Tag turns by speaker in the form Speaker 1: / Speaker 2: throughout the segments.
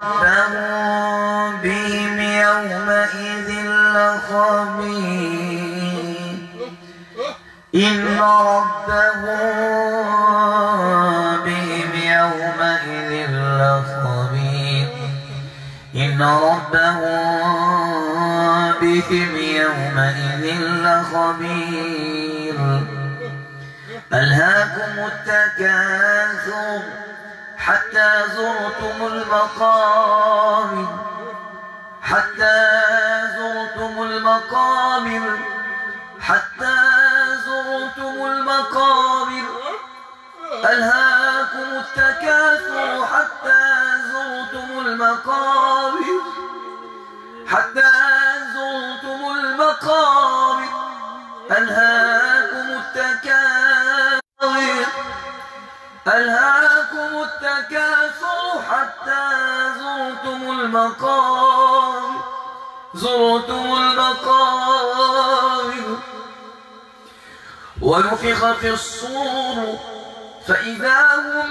Speaker 1: فهم بهم يومئذ لخبير إن ربهم بهم يومئذ لخبير إن ربهم بهم يومئذ لخبير ألهاكم التكاثر حتى زرتم المقام حتى زرتم المقام حتى زرتم المقام ألهاكم التكاثر حتى زرتم المقام حتى زرتم المقام ألهاكم التكاثر ألهاكم التكاثر حتى زرتم المقام زرتم المقام ونفخ في الصور فإذا هم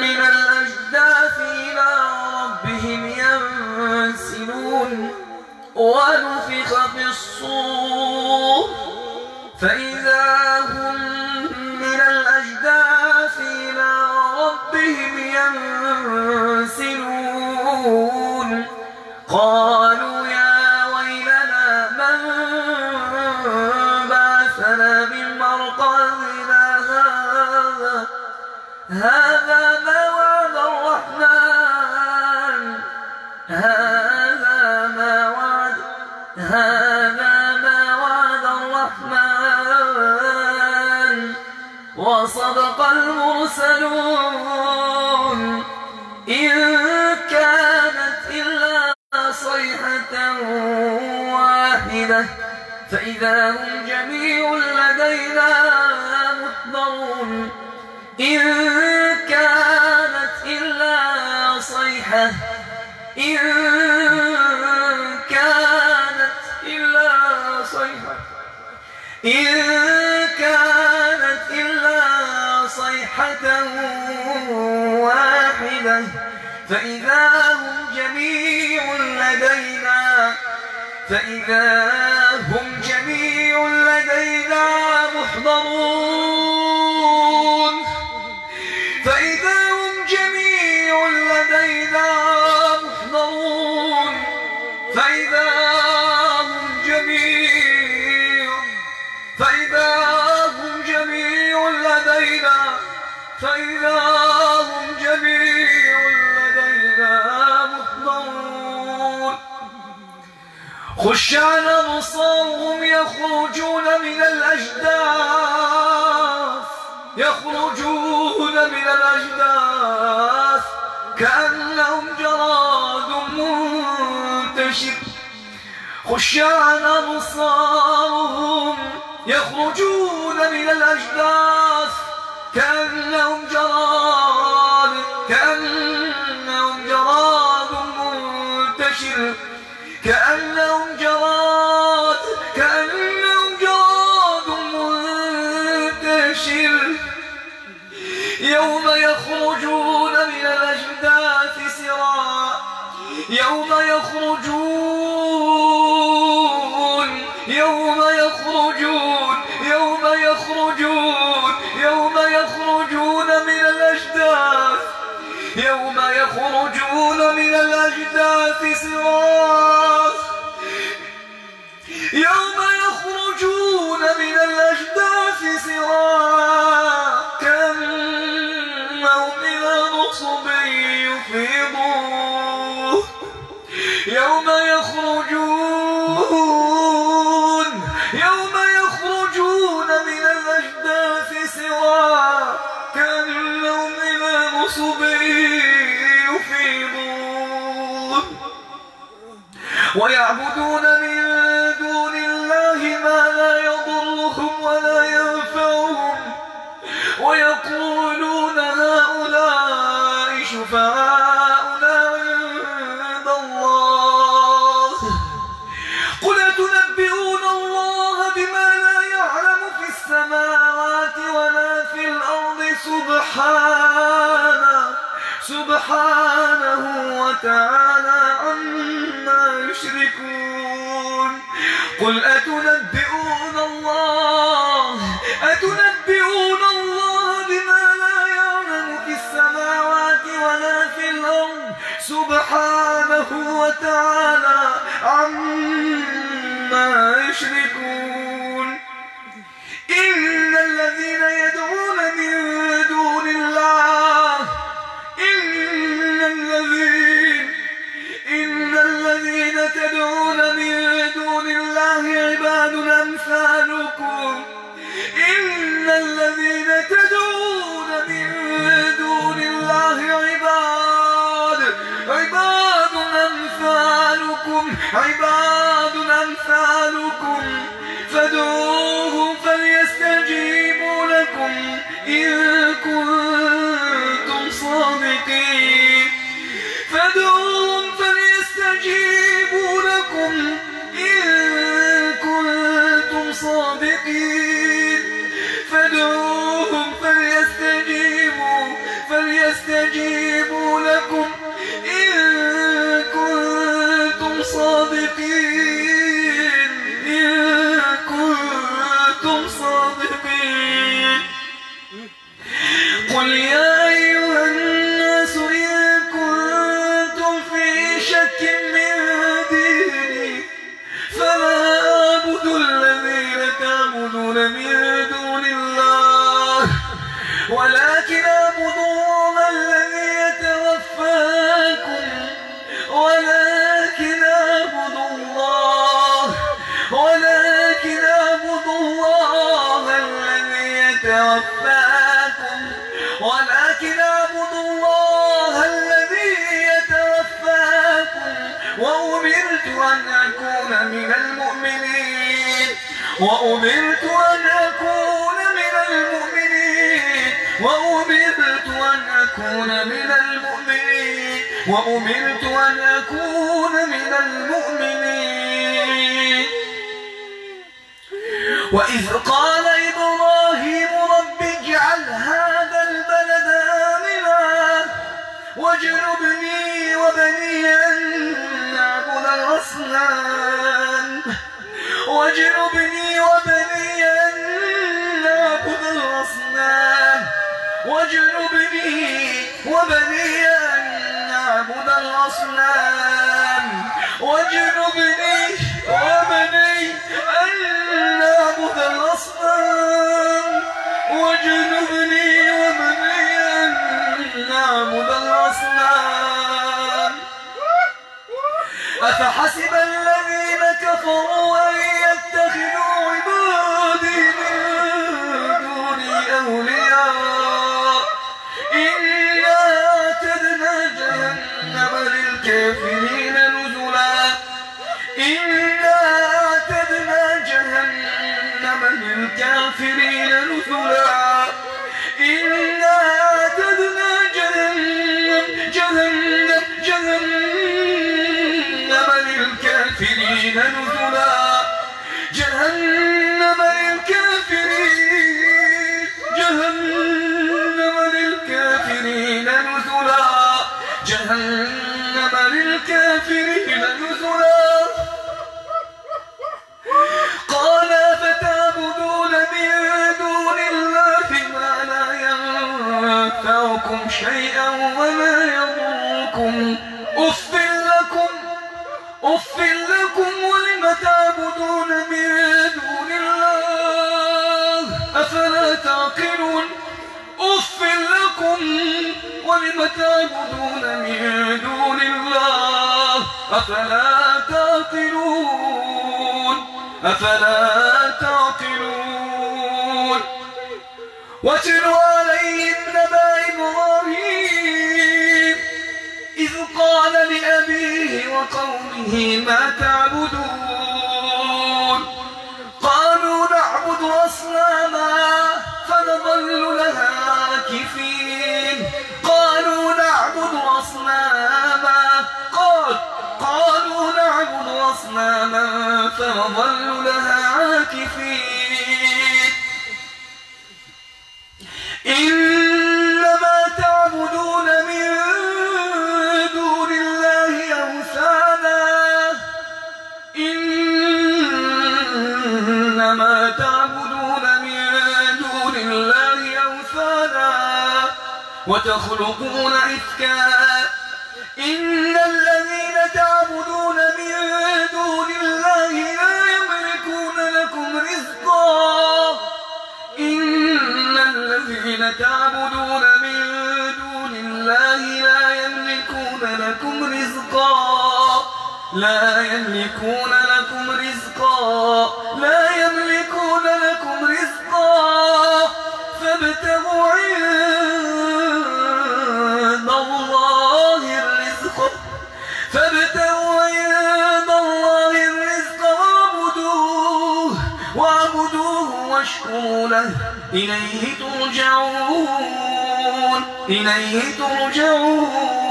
Speaker 1: من الأجداث إلى ربهم ينسلون ونفخ في الصور فإذا هم ربهم ينسلون قالوا يا ويلنا من بعثنا من مرقدنا هذا هذا وصدق المرسلون إن كانت إلا صيحة واحدة فإذا هم جميع لدينا محضرون إن كانت إلا صيحة إن كانت إلا صيحة إن صيحة واحدة فإذا هم جميع لدينا فإذا هم جميع لدينا خشعا بصارهم يخرجون من الأجداث يخرجون من الأجداث كأنهم جراد منتشر خشعا أبصارهم يخرجون من الأجداث كأنهم جراد كأنهم جراد منتشر يوم يخرجون من الأجداث سراعا يوم يخرجون من الأجداث سراعا كأنهم إلى نصب يفيضون يوم يخرجون ويعبدون من دون الله ما لا يضرهم ولا ينفعهم ويقولون هؤلاء شفعاؤنا عند الله قل تنبئون الله بما لا يعلم في السماوات ولا في الأرض سبحانه سبحانه وتعالى عما يشركون قل أتنبئون الله أتنبئون الله بما لا يعلم في السماوات ولا في الأرض سبحانه وتعالى عما يشركون إن الذين يدعون عباد أمثالكم فادعوه فليستجيبوا لكم إن وأمرت أن أكون من المؤمنين وإذ قال إبراهيم رب اجعل هذا البلد آمنا واجنبني وبني أن نعبد الأصنام واجنبني وبني أن نعبد الأصنام واجنبني وبني نعبد الأصنام واجنبني وابني أن نعبد الأصنام واجنبني وابني أن نعبد الأصنام أفحسب أفلا تعقلون أفلا تعقلون واتل عليهم نبأ إبراهيم إذ قال لأبيه وقومه ما تعبدون أصناما فنظل لها عاكفين إنما تعبدون من دون الله أوثانا إنما تعبدون من دون الله أوثانا وتخلقون إفكا إن الذين تعبدون من يملكون لكم رزقا لا يملكون لكم رزقا فابتغوا عند الله الرزق فابتغوا عند الله الرزق وعبدوه واعبدوه واشكروا له إليه ترجعون إليه ترجعون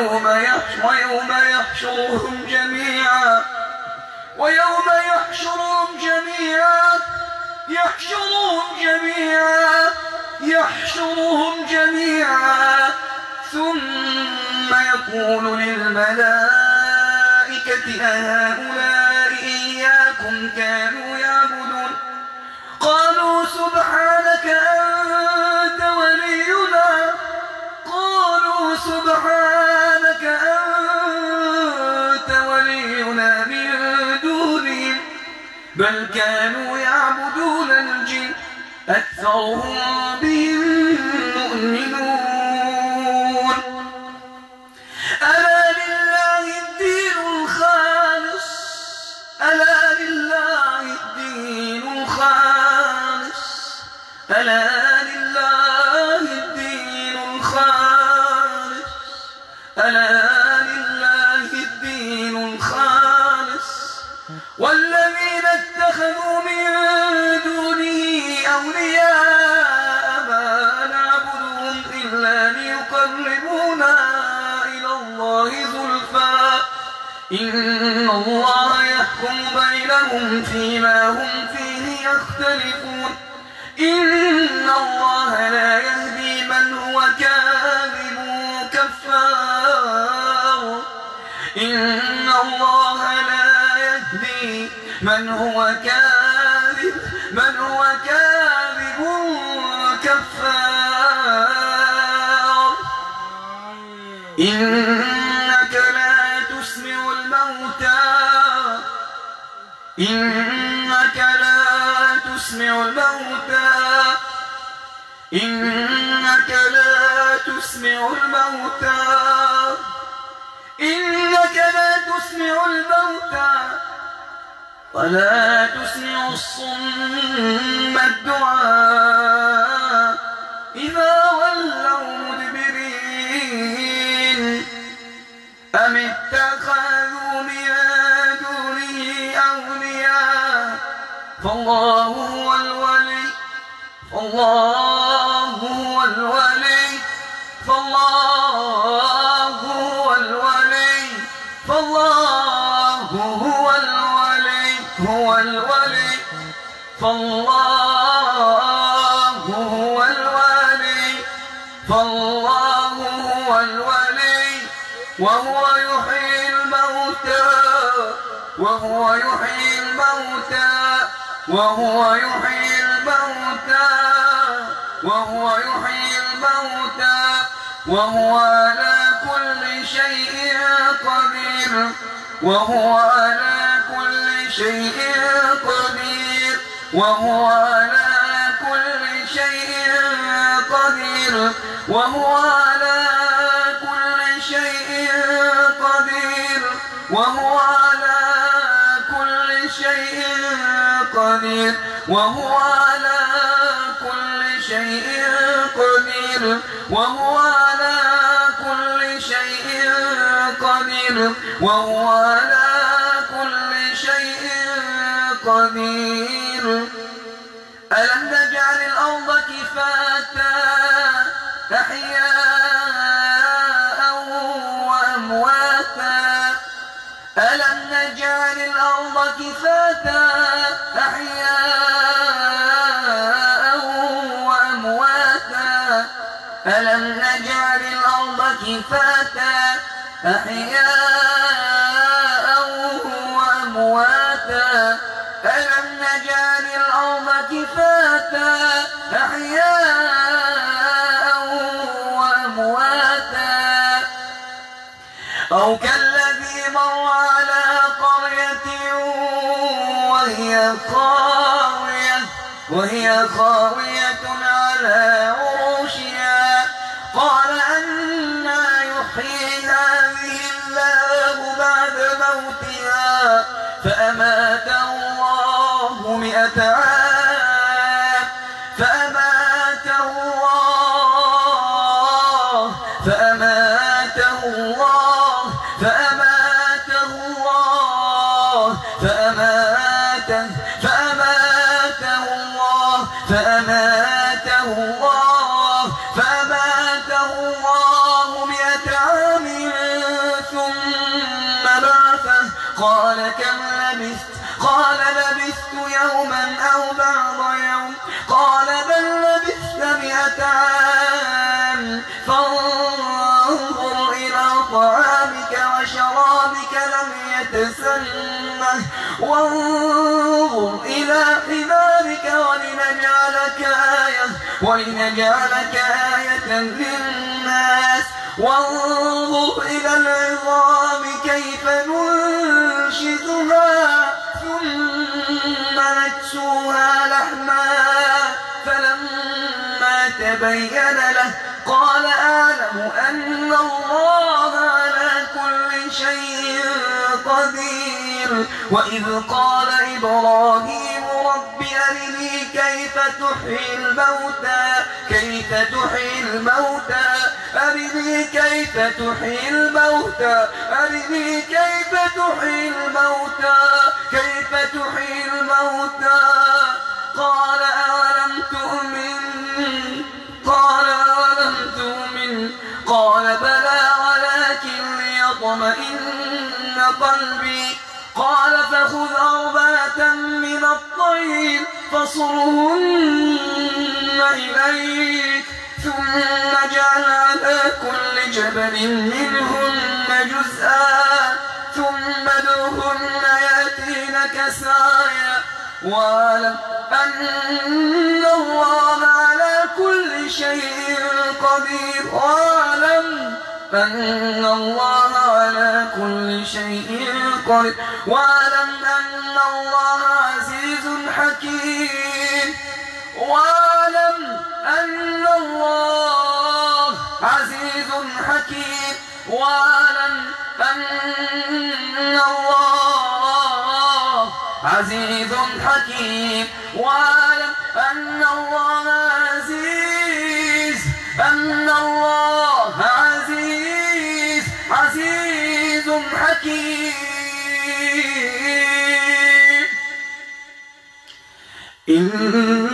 Speaker 1: ويوم ويوم يحشرهم جميعا ويوم يحشرهم جميعا يحشرهم جميعا يحشرهم جميعا ثم يقول للملائكة أهؤلاء إياكم كانوا يعبدون قالوا سبحانك أنت بل كانوا يعبدون الجن أكثرهم بهم مؤمنين وارزقهم فيما هم فيه يختلفون إن الله لا يهدي من هو كاذب كفار إن الله لا يهدي من هو كاذب من هو كاذب كفار
Speaker 2: إن
Speaker 1: إنك لا تسمع الموتى إنك لا تسمع الموتى إنك لا تسمع الموتى ولا تسمع الصم الدعاء فالله هو الولي فالله هو الولي فالله هو الولي هو الولي فالله هو الولي فالله هو الولي وهو يحيي الموتى وهو يحيي الموتى وهو يحيي وهو على كل شيء قدير وهو على كل شيء قدير وهو على كل شيء قدير وهو على كل شيء قدير وهو على كل شيء قدير وهو على كل شيء قدير وهو وهو على كل شيء قدير ألم نجعل الأرض كفاة أحياء وأمواتا ألم نجعل الأرض كفاة أحياء وأمواتا ألم نجعل الأرض كفاة أحياء خاوية على وجعلك آية للناس وانظر إلى العظام كيف ننشدها ثم نكسوها لحما فلما تبين له قال أعلم أن الله على كل شيء قدير وإذ قال إبراهيم تحيي الموتى كيف تحيي الموتى أرني كيف تحيي الموتى أرني كيف تحيي الموتى كيف تحيي الموتى قال أولم تؤمن قال أولم تؤمن قال بلى ولكن ليطمئن قلبي قال فخذ أربعة من الطير فصرهن إليك ثم اجعل على كل جبل منهن جزءا ثم ادعهن يأتينك سعيا واعلم أن الله على كل شيء قدير واعلم أن الله على كل شيء قدير واعلم أن الله حكيم وعلم أن الله عزيز حكيم وعلم أن الله عزيز حكيم وعلم Mm-hmm.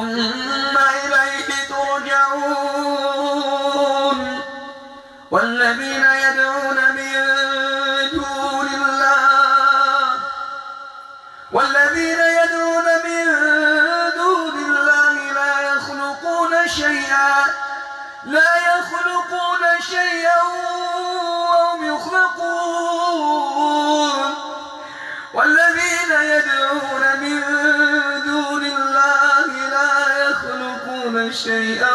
Speaker 1: 嗯。شيئا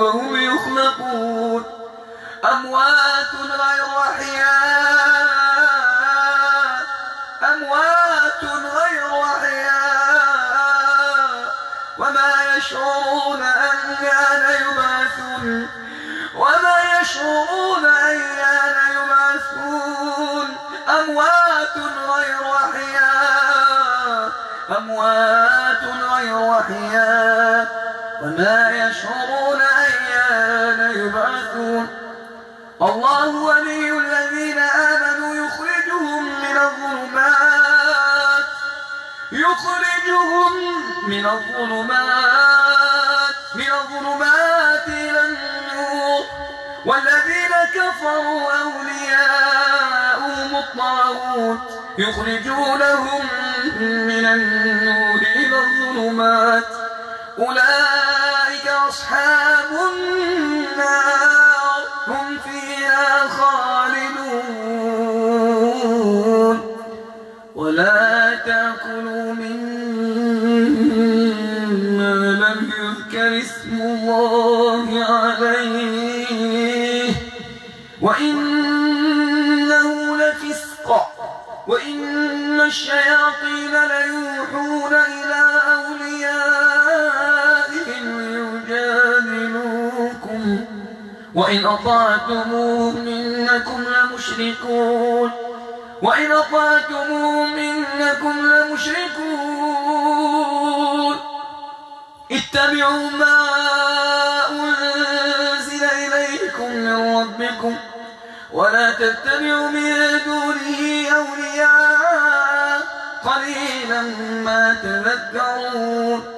Speaker 1: وهم يخلقون أموات غير أحياء أموات غير أحياء وما يشعرون أن يبعثون وما يشعرون أن يبعثون أموات غير أحياء أموات غير أحياء وما يشعرون أيان يبعثون الله ولي الذين آمنوا يخرجهم من الظلمات يخرجهم من الظلمات من الظلمات إلى النور والذين كفروا أولياؤهم الطاغوت يخرجونهم من النور إلى الظلمات أولئك أصحاب النار هم فيها خالدون ولا تأكلوا مما لم يذكر اسم الله عليه وإنه لفسق وإن الشياطين ليوحون إلى أولياء وإن أطعتموهم إنكم لمشركون وإن أطعتموهم إنكم لمشركون اتبعوا ما أنزل إليكم من ربكم ولا تتبعوا من دونه أولياء قليلا ما تذكرون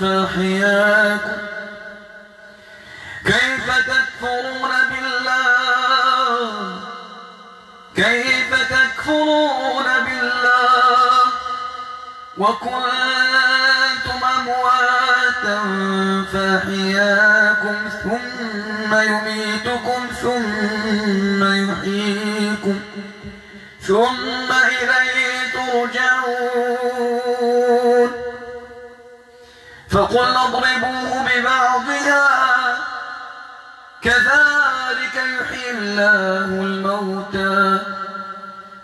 Speaker 1: فأحياكم كيف تكفرون بالله كيف تكفرون بالله وكنتم أمواتا فأحياكم ثم يميتكم ثم يحييكم ثم إليه ترجعون فقلنا اضربوه ببعضها كذلك يحيي الله الموتى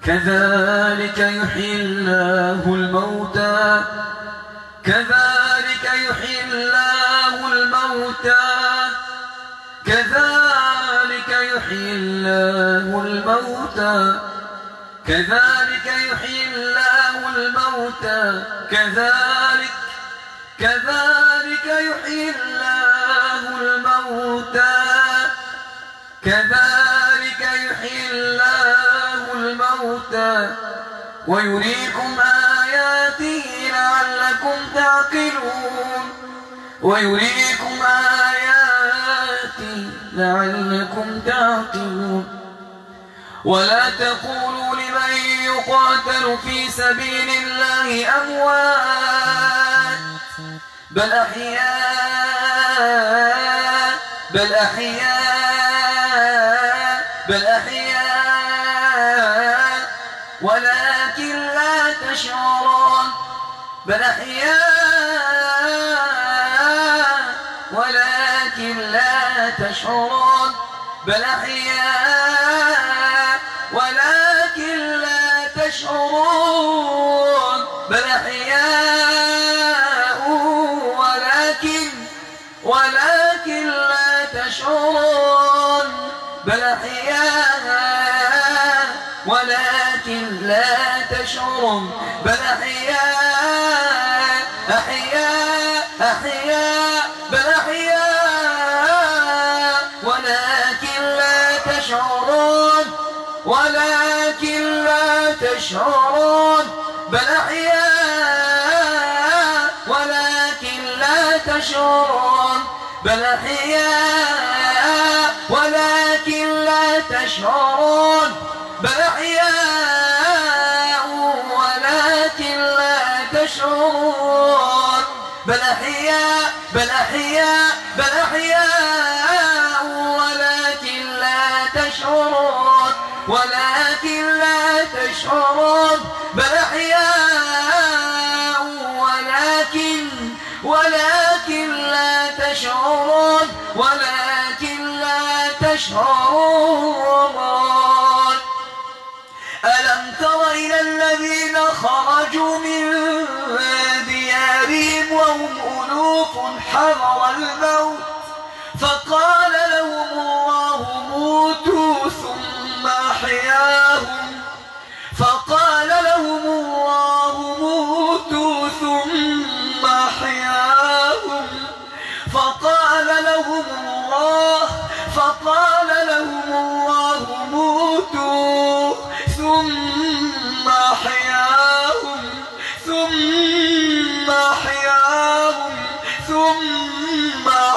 Speaker 1: كذلك يحيي الله الموتى كذلك يحيي الله الموتى كذلك يحيي الله الموتى كذلك يحيي الله الموتى كذلك كذلك يحيي الله الموتى كذلك يحيي الله الموتى ويريكم آياته لعلكم تعقلون ويريكم آياته لعلكم تعقلون ولا تقولوا لمن يقاتل في سبيل الله أموات بل أحياء بل أحياء بل أحياء ولكن لا تشعرون بل أحياء ولكن لا تشعرون بل أحياء ولكن لا تشعرون ممر بل أحياء أحياء أحياء بل أحياء ولكن لا تشعرون ولكن لا تشعرون بل أحياء ولكن لا تشعرون بل أحياء ولكن لا تشعرون بل أحياء بل أحياء ولكن لا تشعرون ولكن لا تشعرون بل أحياء ولكن ولكن لا تشعرون ولكن لا تشعرون ألم تر إلى الذين خرجوا من خوف حضر الموت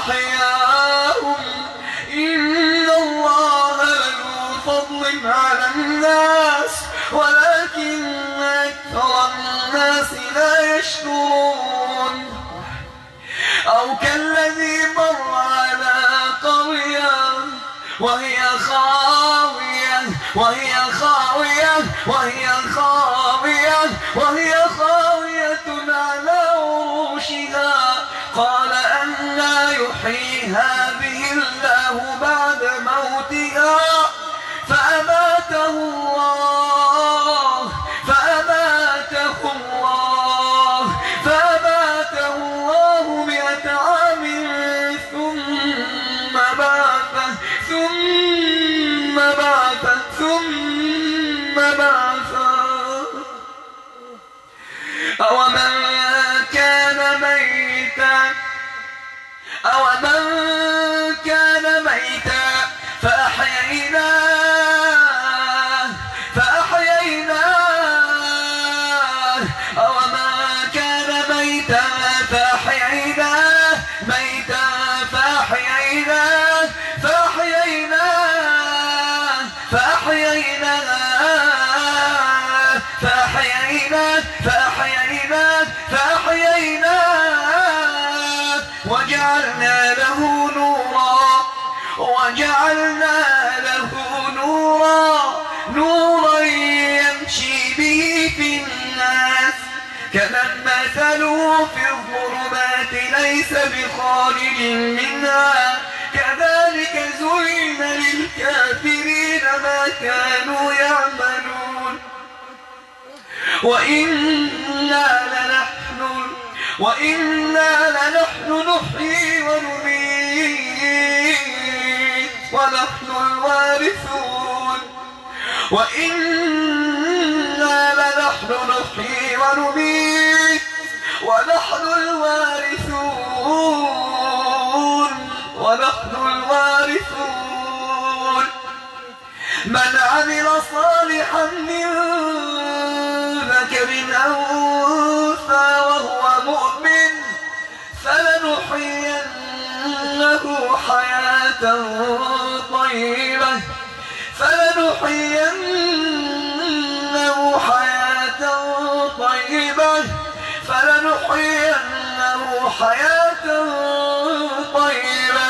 Speaker 1: أحياهم إن الله لذو فضل على الناس ولكن أكثر الناس لا يشكرون أو كالذي مر على قرية وهي خاوية وهي خاوية وهي خاوية وهي خاوية يحييها به الله بعد موتها أو من كان ميتا فأحيا وجعلنا له نورا وجعلنا له نورا نورا يمشي به في الناس كمن مثله في الظلمات ليس بخارج منها كذلك زين للكافرين ما كانوا يعملون وإنا لنحن وإنا لنحن نحيي ونميت ونحن الوارثون وإنا لنحن نحيي ونميت ونحن الوارثون ونحن الوارثون من عمل صالحا من ذكر أنثى وهو مؤمن فلنحيينه حياة طيبة فلنحيينه حياة طيبة فلنحيينه حياة طيبة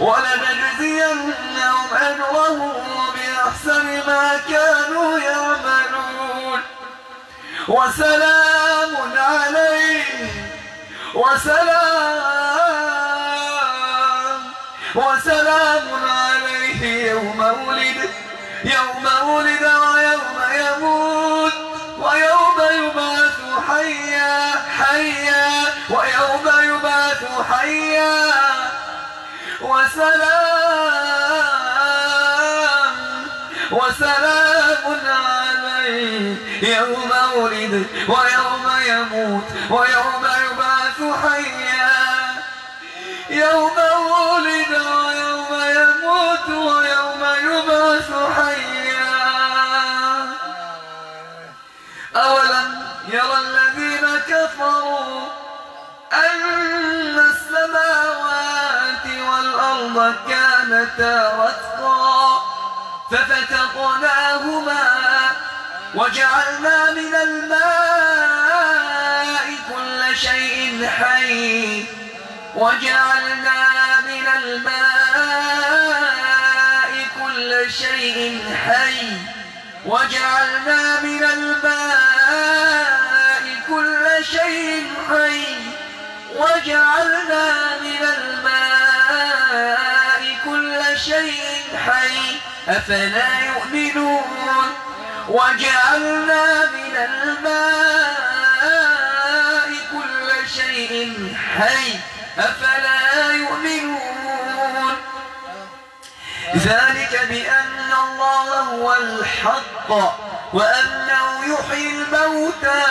Speaker 1: ولنجزينهم أجرهم بأحسن ما كانوا يعملون وسلام عليه وسلام وسلام عليه يوم ولد يوم ولد ويوم يموت ويوم يبعث حيا حيا ويوم يبعث حيا وسلام وسلام عليه يوم ولد ويوم يموت ويوم يبعث حيا يوم ولد ويوم يموت ويوم يبعث حيا أولم يرى الذين كفروا أن السماوات والأرض كانتا رتقا ففتقناهما وجعلنا من الماء كل شيء حي وجعلنا من الماء كل شيء حي وجعلنا من الماء كل شيء حي وجعلنا من الماء كل شيء حي أفلا يؤمنون وجعلنا من الماء كل شيء حي أفلا يؤمنون ذلك بأن الله هو الحق وأنه يحيي الموتى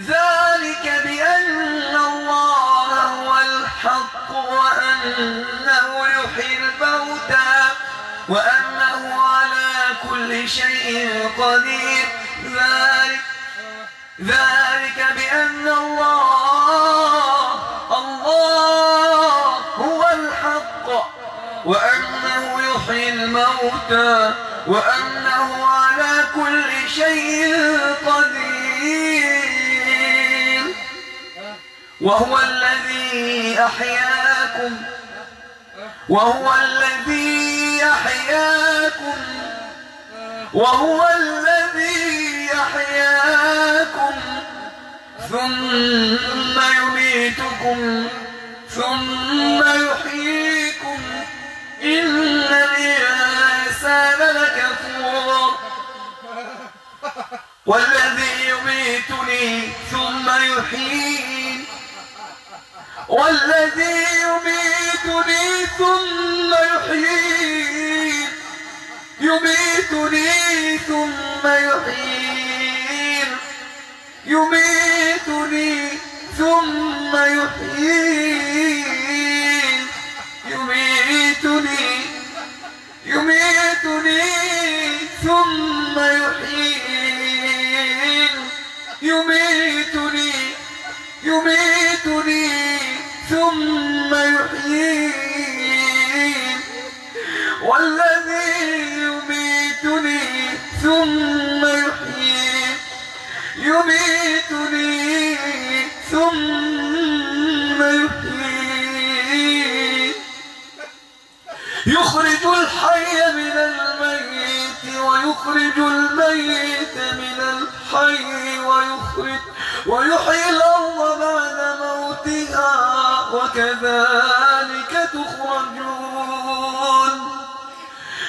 Speaker 1: ذلك بأن الله هو الحق وأنه يحيي الموتى وأن كل شيء قدير ذلك ذلك بأن الله الله هو الحق وأنه يحيي الموتى وأنه على كل شيء قدير وهو الذي أحياكم وهو الذي أحياكم وهو الذي يحياكم ثم يميتكم ثم يحييكم إن الإنسان لكفور والذي يميتني ثم يحيين والذي يميتني ثم يحيين يميتني ثم يحيين يميتني ثم يحيين يميتني يميتني ثم يحيين يميتني يميتني ثم يحيين والذي يميتني ثم يحيي يميتني ثم يحيي يخرج الحي من الميت ويخرج الميت من الحي ويخرج ويحيي الأرض بعد موتها وكذلك تخرجون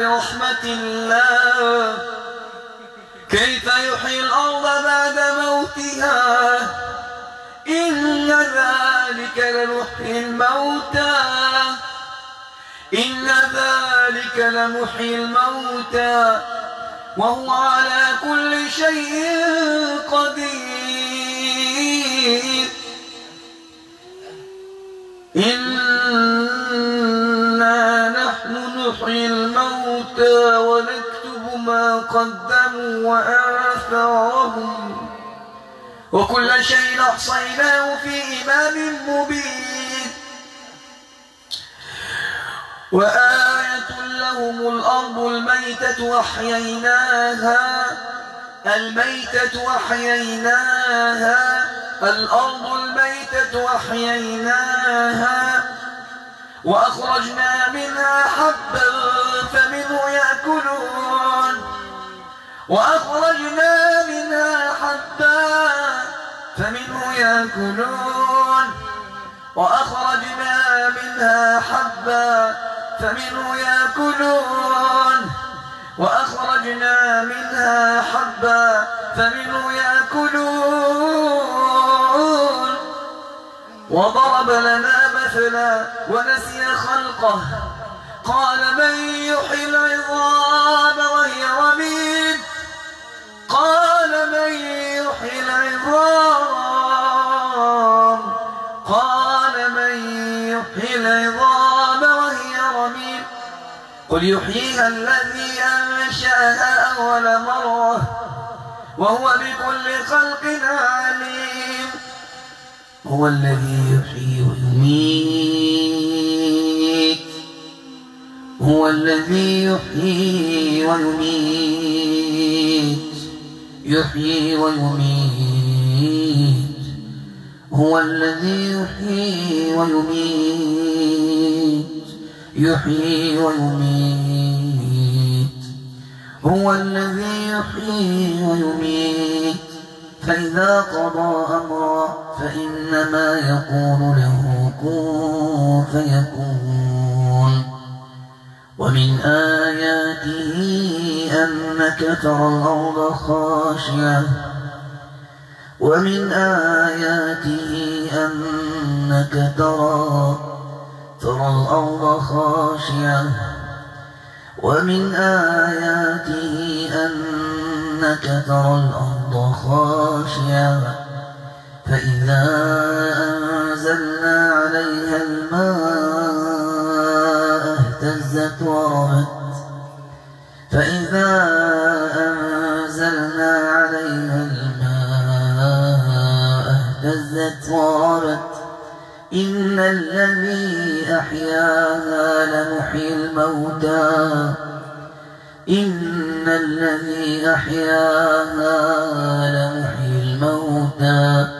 Speaker 1: برحمة الله كيف يحيي الأرض بعد موتها إن ذلك لمحيي الموتى إن ذلك لمحيي الموتى وهو على كل شيء قدير إنا نحن نحيي ونكتب ما قدموا وآثارهم وكل شيء أحصيناه في إمام مبين وآية لهم الأرض الميتة أحييناها الميتة أحييناها الأرض الميتة أحييناها وأخرجنا منها حبا فمنه يأكلون وأخرجنا منها حبا فمنه يأكلون وأخرجنا منها حبا فمنه يأكلون وأخرجنا منها حبا فمنه يأكلون وضرب لنا أفنى ونسي خلقه قال من يحيي العظام وهي رميم قال من يحيي العظام قال من يحيي العظام وهي رميم
Speaker 3: قل يحييها
Speaker 1: الذي أنشأها أول مرة وهو بكل خلق عليم هو الذي يحيي يحييك هو الذي يحيي ويميت يحيي ويميت هو الذي يحيي ويميت يحيي ويميت هو الذي يحيي ويميت فإذا قضى أمرا فإنما يقول له
Speaker 2: فيكون
Speaker 1: ومن آياته أنك ترى الأرض خاشعة ومن آياته أنك ترى ترى الأرض خاشعة ومن آياته أنك ترى الأرض خاشعة فإذا أنزلنا عليها الماء اهتزت وربت فإذا أنزلنا عليها الماء اهتزت وربت إن الذي أحياها لمحيي الموتى إن الذي أحياها لمحيي الموتى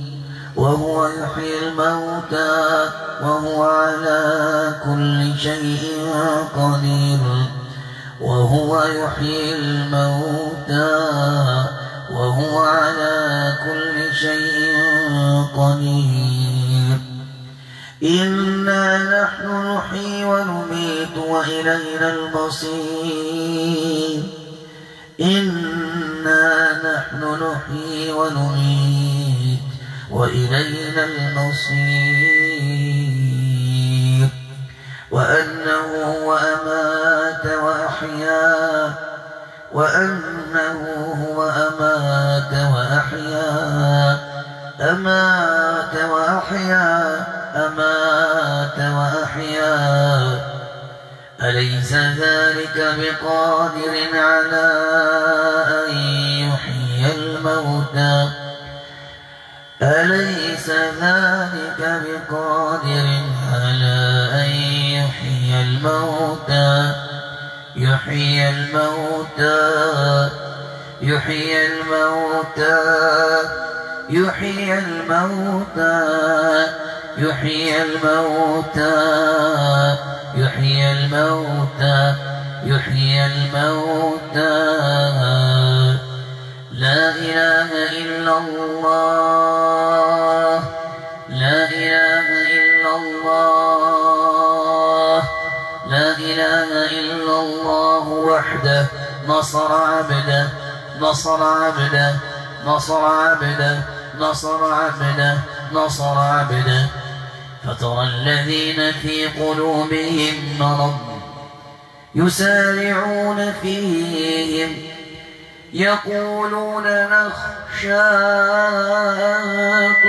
Speaker 1: وهو يحيي الموتى وهو على كل شيء قدير وهو يحيي الموتى وهو على كل شيء قدير إنا نحن نحيي ونميت وإلينا المصير إنا نحن نحيي ونميت وإلينا المصير وأنه وأمات وأحيا وأنه هو أمات وأحيا أمات وأحيا أمات وأحيا أليس ذلك بقادر على أن يحيي الموت أليس ذلك بقادر على أن يحيي الموتى يحيي الموتى يحيي الموتى يحيي الموتى يحيي الموتى يحيي الموتى يحيي الموتى لا إله إلا الله وحده نصر عبده نصر
Speaker 3: عبده نصر عبده نصر عبده نصر عبده
Speaker 1: فترى الذين في قلوبهم مرض يسارعون فيهم يقولون نخشى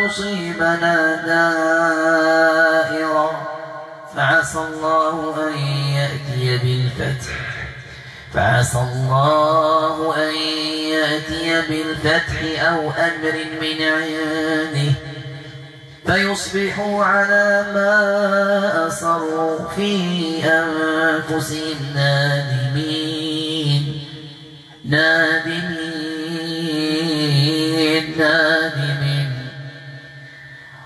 Speaker 1: تصيبنا دائرة فعسى الله أن يأتي بالفتح فعسى الله أن يأتي بالفتح أو أمر من عنده فيصبحوا على ما أصروا في أنفسهم نادمين نادمين نادمين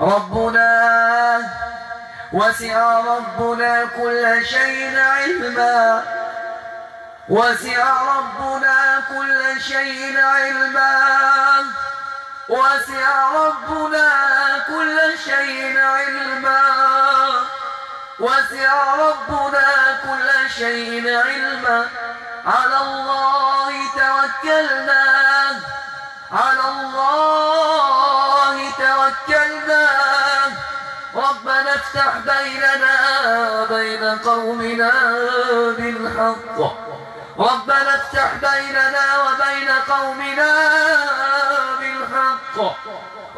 Speaker 1: ربنا وسع ربنا كل شيء علما وسع ربنا كل شيء علما وسع ربنا كل شيء علما وسع ربنا كل شيء علما على الله توكلنا على الله افتح بيننا وبين قومنا بالحق ربنا افتح بيننا وبين قومنا بالحق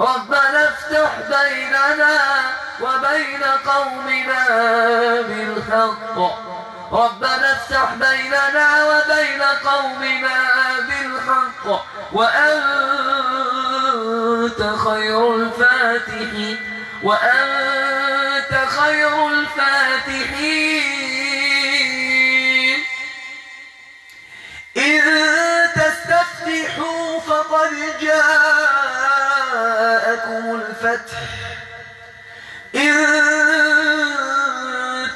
Speaker 1: ربنا افتح بيننا وبين قومنا بالحق ربنا افتح بيننا وبين قومنا بالحق وأنت خير الفاتحين وأنت خير الفاتحين إن تستفتحوا فقد جاءكم الفتح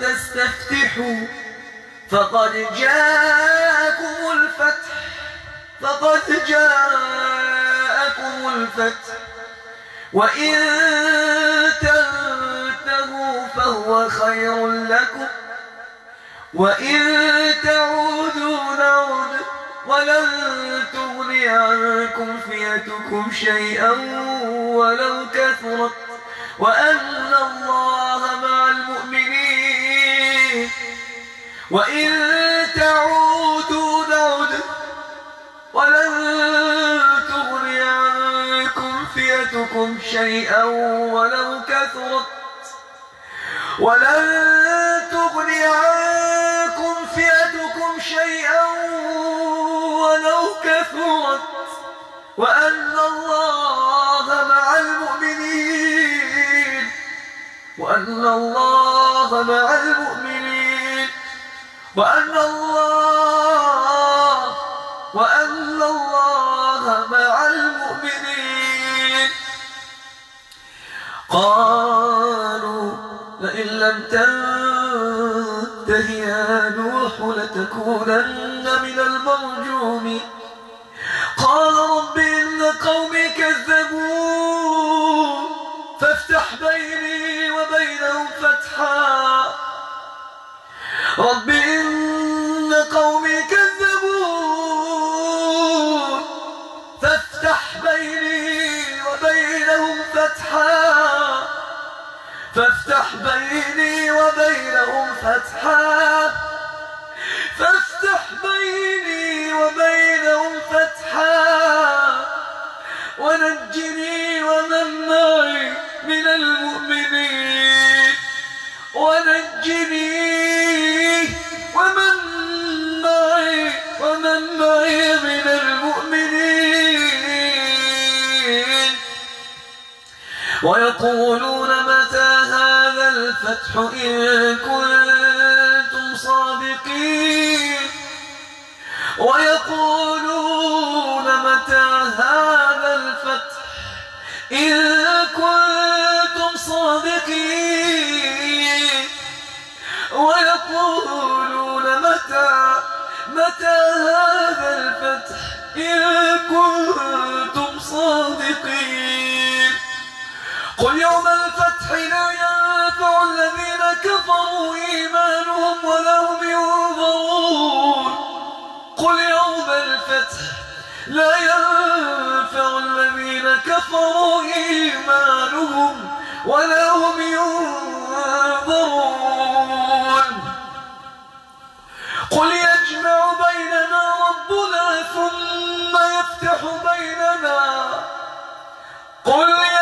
Speaker 1: تستفتحوا فقد جاءكم الفتح فقد جاءكم الفتح وإن تنفروا فهو خير لكم وإن تعودوا نعود ولن تغني عنكم فئتكم شيئا ولو كثرت وأن الله مع المؤمنين وإن تعودوا نعد ولن تغني عنكم فئتكم شيئا ولو كثرت ولن تغني عنكم فئتكم شيئا ولو كثرت وأن الله مع المؤمنين وأن الله مع المؤمنين وأن الله وأن الله مع المؤمنين قال لم تنته يا نوح لتكونن من المرجوم قال رب إن قومي كذبوا فافتح بيني وبينهم فتحا ربي بيني وبينهم فتحا فافتح بيني وبينهم فتحا ونجني ومن معي من المؤمنين ونجني ومن معي ومن معي من المؤمنين ويقولون الفتح إن كنتم صادقين ويقولون متى هذا الفتح إن كنتم صادقين ويقولون متى متى هذا الفتح إن كنتم صادقين قل يوم الفتح لا ينفع الذين كفروا إيمانهم ولا هم ينظرون قل يوم الفتح لا ينفع الذين كفروا إيمانهم ولا هم ينظرون قل يجمع بيننا ربنا ثم يفتح بيننا قل يجمع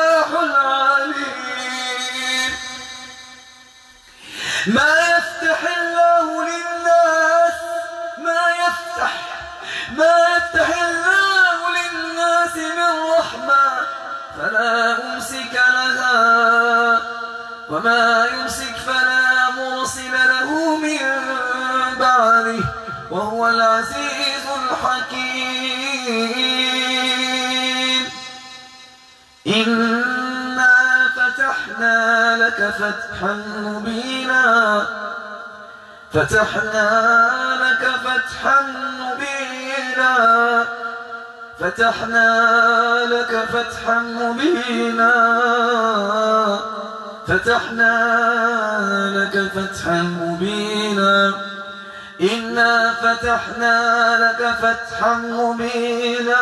Speaker 1: ما يفتح الله للناس ما يفتح ما يفتح الله للناس من رحمة فلا أمسك لها وما يمسك فلا مرسل له من بعده وهو العزيز الحكيم فتحنا لك فتحا مبينا فتحنا لك فتحا مبينا فتحنا لك فتحا مبينا فتحنا لك فتحا مبينا إنا فتحنا لك فتحا مبينا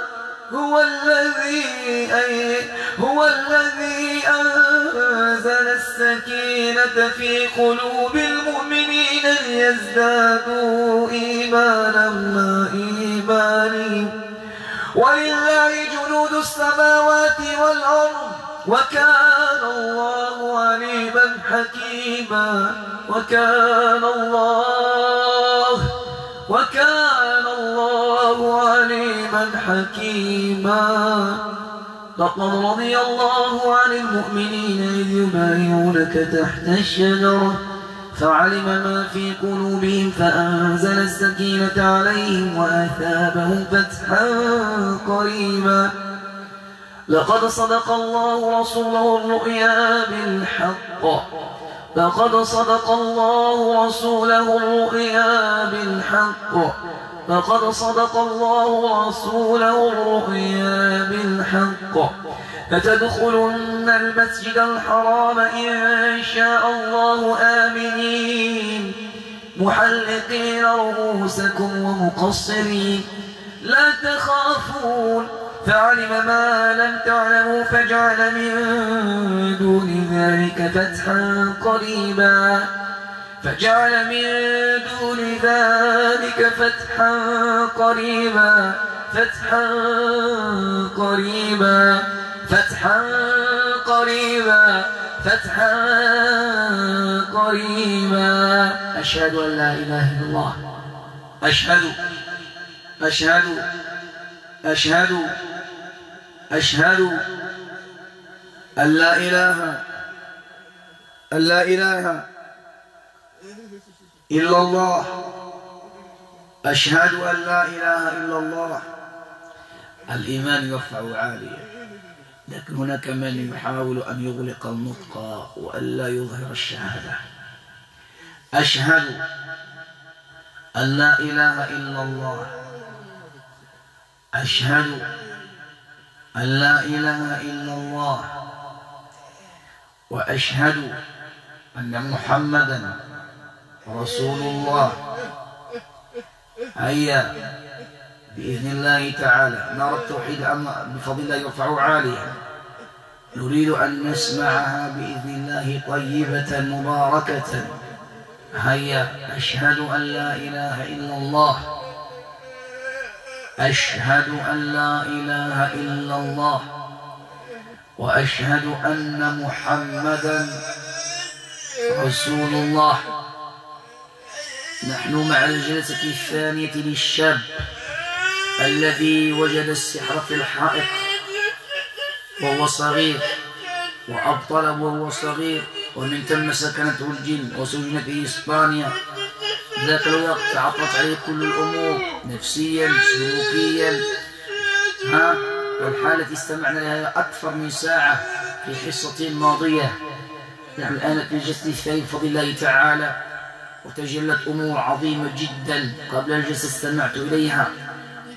Speaker 1: هو الذي أي هو الذي أنزل السكينة في قلوب المؤمنين ليزدادوا إيمانا مع إيمانهم ولله جنود السماوات والأرض وكان الله عليما حكيما وكان الله وكان الله عليما حكيما لقد رضي الله عن المؤمنين إذ يبايعونك تحت الشجرة فعلم ما في قلوبهم فأنزل السكينة عليهم وأثابهم فتحا قريبا لقد صدق الله رسوله الرؤيا بالحق لقد صدق الله رسوله الرؤيا بالحق فقد صدق الله رسوله الرؤيا بالحق لتدخلن المسجد الحرام إن شاء الله آمنين محلقين رؤوسكم ومقصرين لا تخافون فعلم ما لم تعلموا فجعل من دون ذلك فتحا قريبا فجعل من دون ذلك فتحا قريبا فتحا قريبا فتحا قريبا فتحا قريبا أشهد أن لا إله إلا الله أشهد أشهد أشهد
Speaker 3: أشهد أن لا إله أن لا إله إلا الله أشهد أن لا إله إلا الله الإيمان يرفع عاليا لكن هناك من يحاول أن يغلق النطق وألا يظهر الشهادة أشهد أن لا إله إلا الله أشهد أن لا إله إلا الله وأشهد أن محمدا رسول الله هيا بإذن الله تعالى نرى التوحيد أما بفضل الله يرفع عاليا نريد أن نسمعها بإذن الله طيبة مباركة هيا أشهد أن لا إله إلا الله أشهد أن لا إله إلا الله وأشهد أن محمدا رسول الله نحن مع الجلسة الثانية للشاب الذي وجد السحر في الحائط وهو صغير وأبطله وهو صغير ومن ثم سكنته الجن وسجن في إسبانيا ذاك الوقت تعطلت عليه كل الأمور نفسيا سلوكيا ها والحالة التي استمعنا لها أكثر من ساعة في حصة ماضية نعم الآن في الجلسة الثانية بفضل الله تعالى وتجلت أمور عظيمة جدا قبل الجلسة استمعت إليها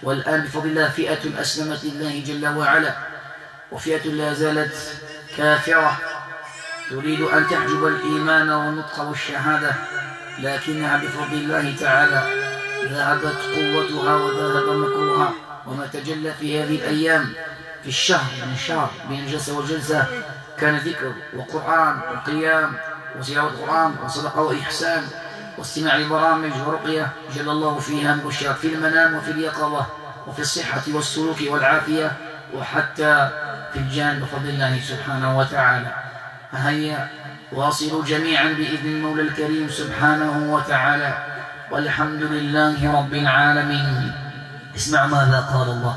Speaker 3: والآن بفضل الله فئة أسلمت لله جل وعلا وفئة لا زالت كافرة تريد أن تحجب الإيمان والنطق والشهادة لكنها بفضل الله تعالى ذهبت قوتها وذهب مكروها وما تجلى في هذه الأيام في الشهر من شهر بين جلسة وجلسة كان ذكر وقرآن وقيام وزيارة القرآن وصدقة وإحسان واستماع البرامج ورقية جل الله فيها البشرى في المنام وفي اليقظة وفي الصحة والسلوك والعافية وحتى في الجان بفضل الله سبحانه وتعالى هيا واصلوا جميعا بإذن المولى الكريم سبحانه وتعالى والحمد لله رب العالمين اسمع ماذا قال الله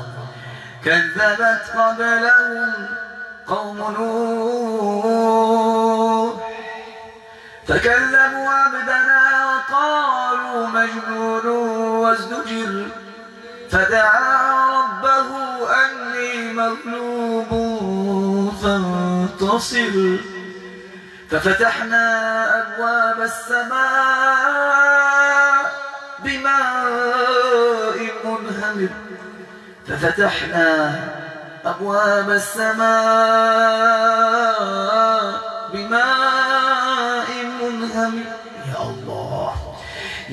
Speaker 1: كذبت قبلهم قوم نوح فكذبوا عبدنا قالوا مجنون وازدجر فدعا ربه أني مغلوب فانتصر ففتحنا أبواب السماء بماء منهمر
Speaker 3: ففتحنا
Speaker 1: أبواب السماء بماء منهمر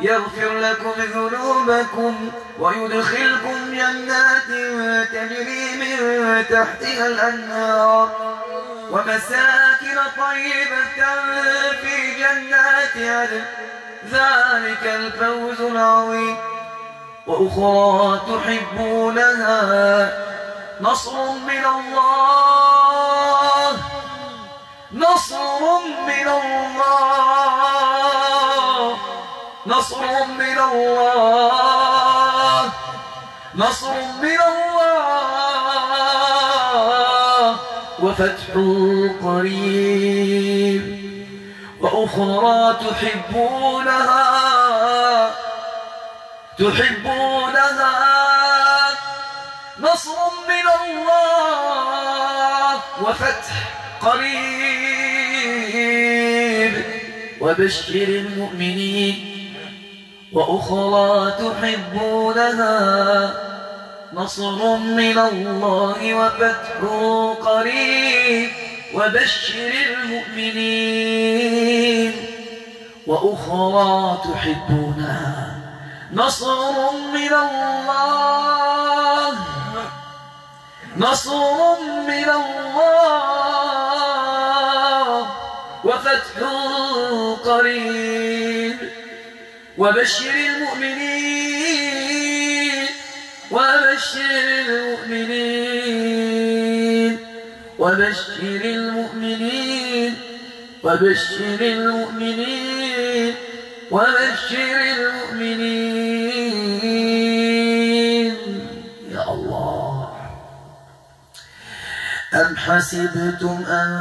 Speaker 1: يغفر لكم ذنوبكم ويدخلكم جنات تجري من تحتها الأنهار ومساكن طيبة في جنات عدن ذلك الفوز العظيم وأخرى تحبونها نصر من الله نصر من الله نصر من الله نصر من الله وفتح قريب وأخرى تحبونها تحبونها نصر من الله وفتح قريب وبشر المؤمنين وأخرى تحبونها نصر من الله وفتح قريب وبشر المؤمنين وأخرى تحبونها نصر من الله نصر من الله وفتح قريب وبشر المؤمنين وبشر المؤمنين وبشر المؤمنين وبشر المؤمنين وبشر المؤمنين يا الله أم حسبتم أن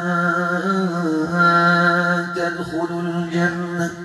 Speaker 1: تدخلوا الجنة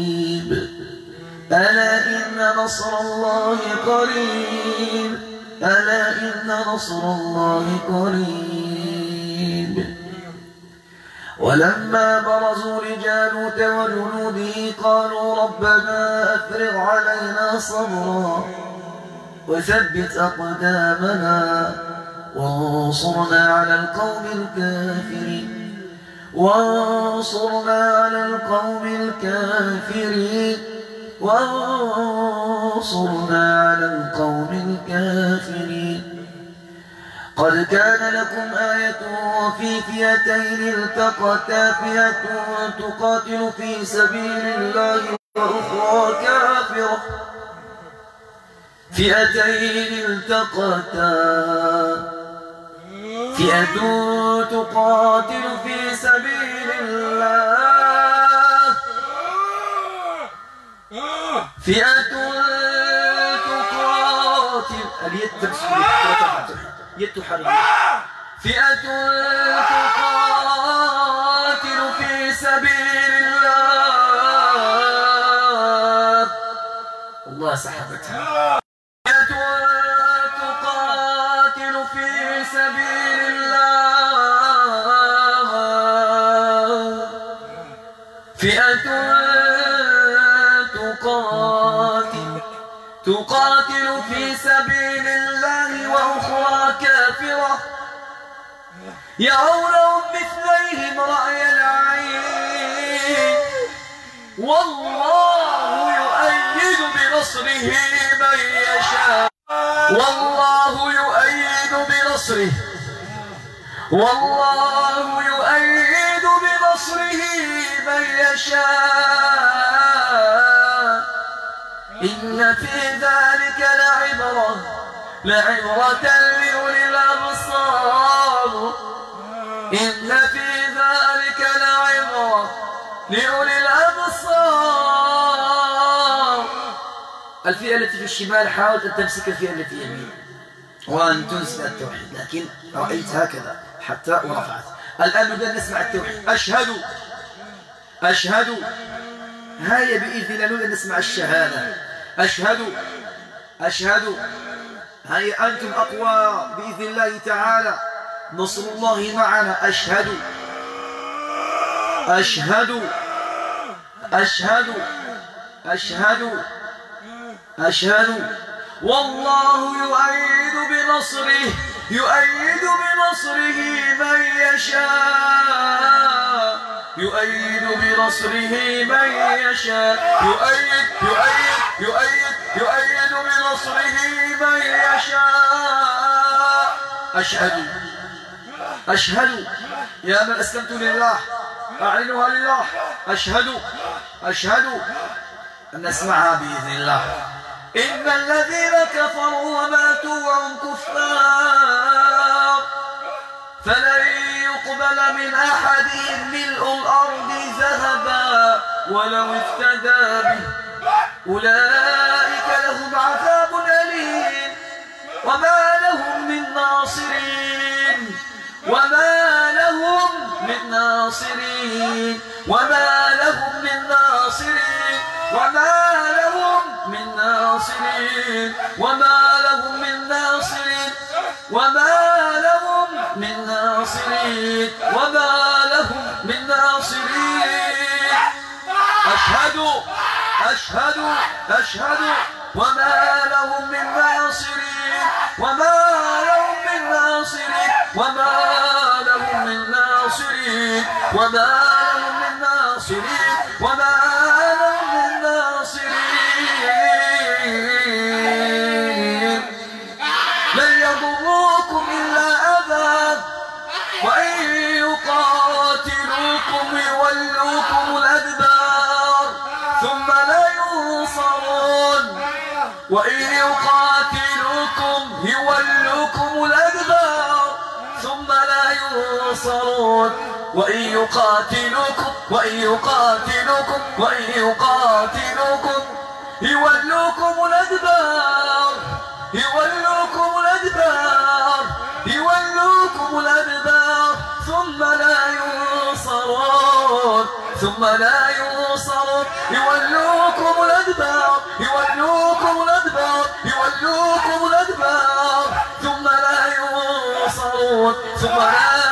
Speaker 1: ألا إن نصر الله قريب ألا إن نصر الله قريب ولما برزوا لجالوت وجنوده قالوا ربنا أفرغ علينا صبرا وثبت أقدامنا وانصرنا على القوم الكافرين وانصرنا على القوم الكافرين وانصرنا على القوم الكافرين قد كان لكم آية في فئتين التقتا فئة تقاتل في سبيل الله وأخرى كافرة فئتين التقتا فئة تقاتل في سبيل فئة تقاتل اليد تمسك يد فئة تقاتل في سبيل الله الله سحبتها يرونهم مثليهم رأي العين والله يؤيد بنصره من يشاء والله يؤيد بنصره والله يؤيد بنصره من يشاء إن في ذلك لعبرة لعبرة لأولي إن في ذلك لعبرة لأولي الأبصار الفئة التي في الشمال حاولت أن تمسك الفئة التي يمين وأن تنسى التوحيد
Speaker 3: لكن رأيت هكذا حتى ورفعت الآن نبدأ أن نسمع التوحيد أشهد أشهد هيا بإذن الله نبدأ أن نسمع الشهادة أشهد أشهد هيا أنتم أقوى بإذن الله تعالى نصر الله معنا أشهد
Speaker 1: أشهد أشهد أشهد أشهد والله يؤيد بنصره يؤيد بنصره من يشاء يؤيد بنصره من يشاء يؤيد يؤيد يؤيد يؤيد بنصره من يشاء
Speaker 3: أشهد أشهد يا من أسلمت لله أعلنها
Speaker 1: لله أشهد أشهد أن نسمعها بإذن الله إن الذين كفروا وماتوا وهم كفار فلن يقبل من أحدهم ملء الأرض ذهبا ولو افتدى به أولئك لهم عذاب أليم وما لهم من ناصرين وما لهم من ناصرين وما لهم من ناصرين وما لهم من ناصرين وما لهم من ناصرين وما لهم من ناصرين وما لهم من ناصرين أشهد أشهد أشهد وما لهم من ناصرين وما لهم من ناصرين وما لهم من ناصرين وما لهم من ناصرين وما وإن يقاتلوكم وإن يقاتلوكم وإن يقاتلوكم يولوكم الأدبار يولوكم الأدبار يولوكم الأدبار ثم لا ينصرون ثم لا ينصرون يولوكم الأدبار يولوكم الأدبار يولوكم الأدبار ثم لا ينصرون ثم لا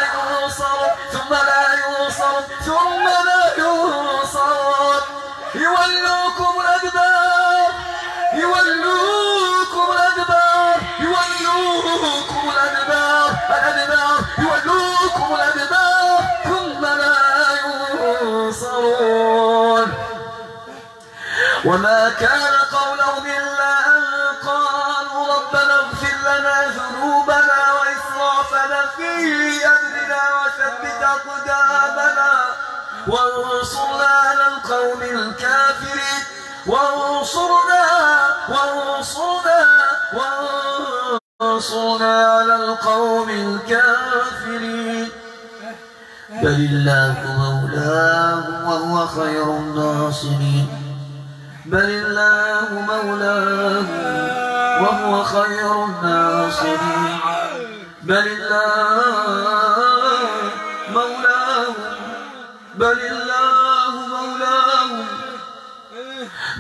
Speaker 1: وما كان قولهم إلا أن قالوا ربنا اغفر لنا ذنوبنا وإسرافنا في أمرنا وثبت أقدامنا وانصرنا على القوم الكافرين وانصرنا وانصرنا وانصرنا على القوم الكافرين بل الله مولاه وهو خير الناصرين بل الله مولاه وهو خير الناصرين بل الله مولاه بل الله مولاه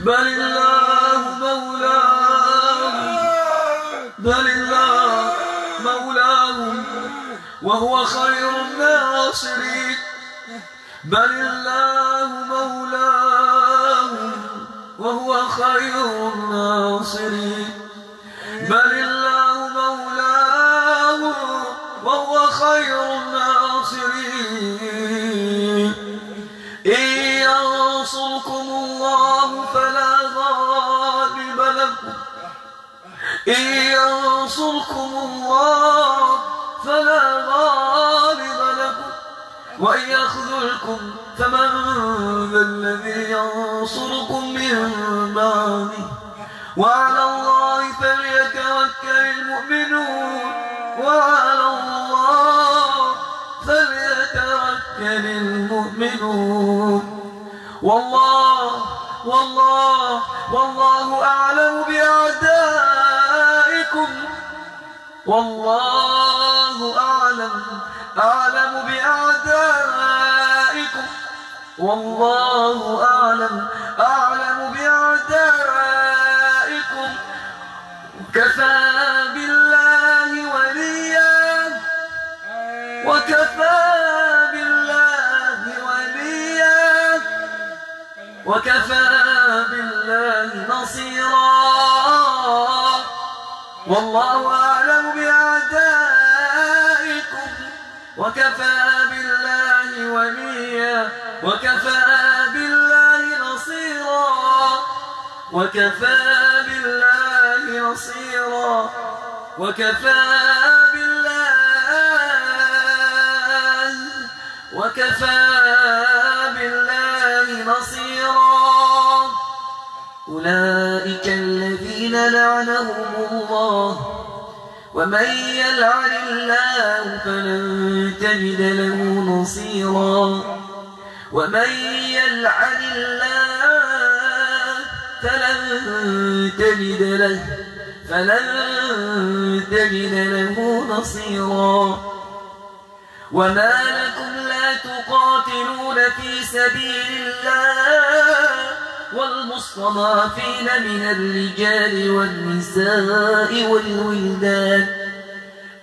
Speaker 1: بل الله مولاه بل الله مولاه وهو خير الناصرين بل الله مولاه وهو خير الناصرين بل الله مولاه وهو خير الناصرين إن ينصركم الله فلا غالب لكم إن ينصركم الله فلا غالب لكم وإن يخذلكم فمن ذا الذي ينصركم من بعده وعلى الله فليتوكل المؤمنون وعلى الله فليتوكل المؤمنون والله والله والله أعلم بأعدائكم والله أعلم أعلم بأعدائكم والله أعلم أعلم بأعدائكم كفى بالله وليا وكفى بالله وليا وكفى بالله نصيرا والله أعلم بأعدائكم وكفى بالله وليا وكفى بالله نصيرا وكفى بالله نصيرا وكفى بالله وكفى بالله نصيرا أولئك الذين لعنهم الله ومن يلعن الله فلن تجد له نصيرا ومن يلعن الله فلن تجد له فلن تجد له نصيرا
Speaker 2: وما لكم
Speaker 1: لا تقاتلون في سبيل الله والمستضعفين من الرجال والنساء والولدان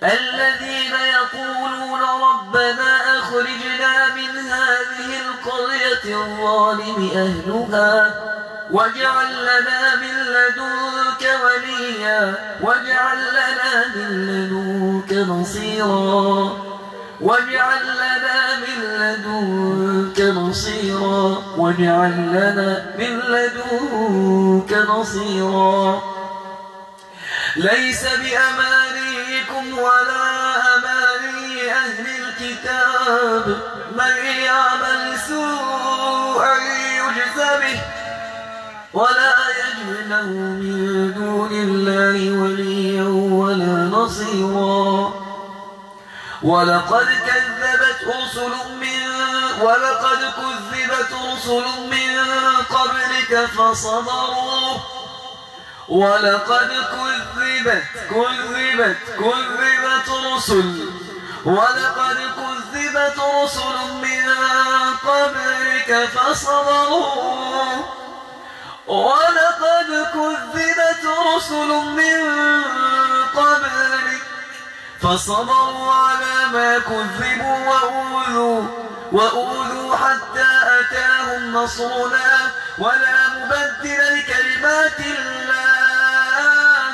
Speaker 1: الذين يقولون ربنا أخرجنا من هذه القرية الظالم أهلها واجعل لنا من لدنك وليا واجعل لنا من لدنك نصيرا واجعل لنا من لدنك نصيرا واجعل لنا من لدنك نصيرا ليس بأمانيكم ولا أماني أهل الكتاب يعمل السوء يجزى به ولا يجد له من دون الله وليا ولا نصيرا ولقد كذبت رسل من ولقد كذبت رسل من قبلك فصبروا ولقد كذبت كذبت كذبت رسل ولقد كذبت رسل من قبلك فصبروا ولقد كذبت رسل من قبلك فصبروا على ما كذبوا وأوذوا وأوذوا حتى أتاهم نصرنا ولا مبدل لكلمات الله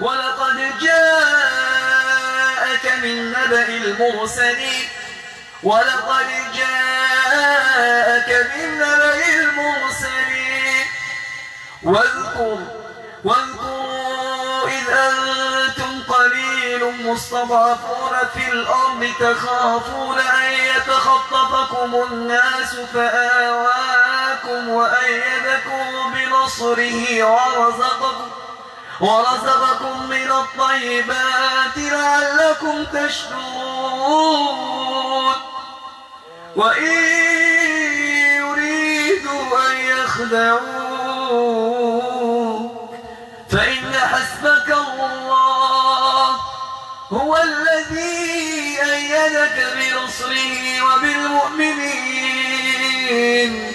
Speaker 1: ولقد جاء جاءك من نبأ المرسلين ولقد جاءك من نبأ المرسلين واذكر واذكروا إذ أنتم قليل مستضعفون في الأرض تخافون أن يتخطفكم الناس فآواكم وأيدكم بنصره ورزقكم ورزقكم من الطيبات لعلكم تشكرون وإن يريدوا أن يخدعوك فإن حسبك الله هو الذي أيدك بنصره وبالمؤمنين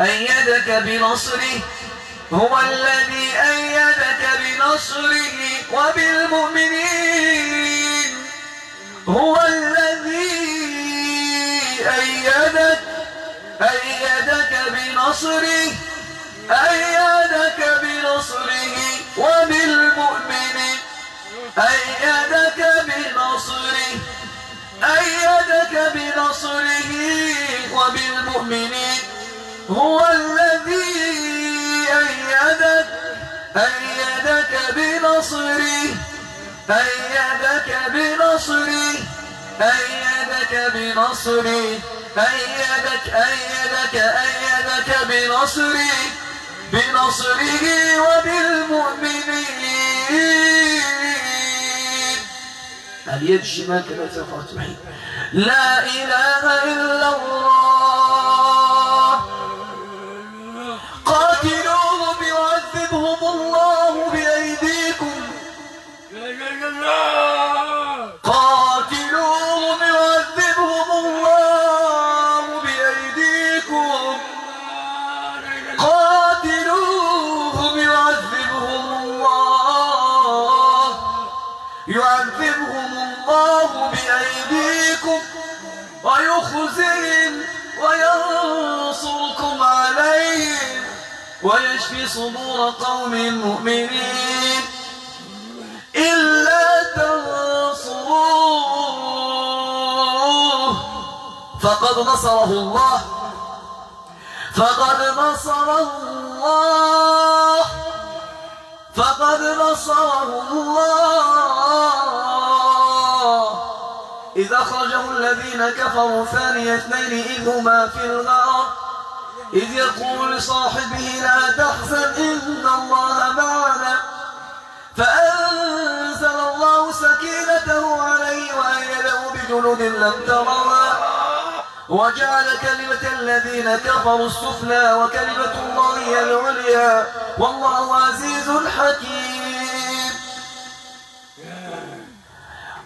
Speaker 1: أيدك بنصره هو الذي أيدك بنصره وبالمؤمنين هو الذي أيدك أيدك بنصره أيدك بنصره وبالمؤمنين أيدك بنصره أيدك بنصره وبالمؤمنين هو الذي أيدك أيدك بنصره أيدك بنصره أيدك بنصره أيدك أيدك أيدك بنصره بنصره وبالمؤمنين
Speaker 3: اليد شمالك
Speaker 1: لا تفرط لا إله إلا الله واشف صدور قوم مؤمنين إلا تنصروه فقد نصره الله فقد نصره الله فقد نصره الله إذ أخرجه الذين كفروا ثاني اثنين إذ هما في الغار إذ يقول لصاحبه لا تحزن إن الله معنا فأنزل الله سكينته عليه وأيده بجنود لم ترها وجعل كلمة الذين كفروا السفلى وكلمة الله هي العليا والله عزيز حكيم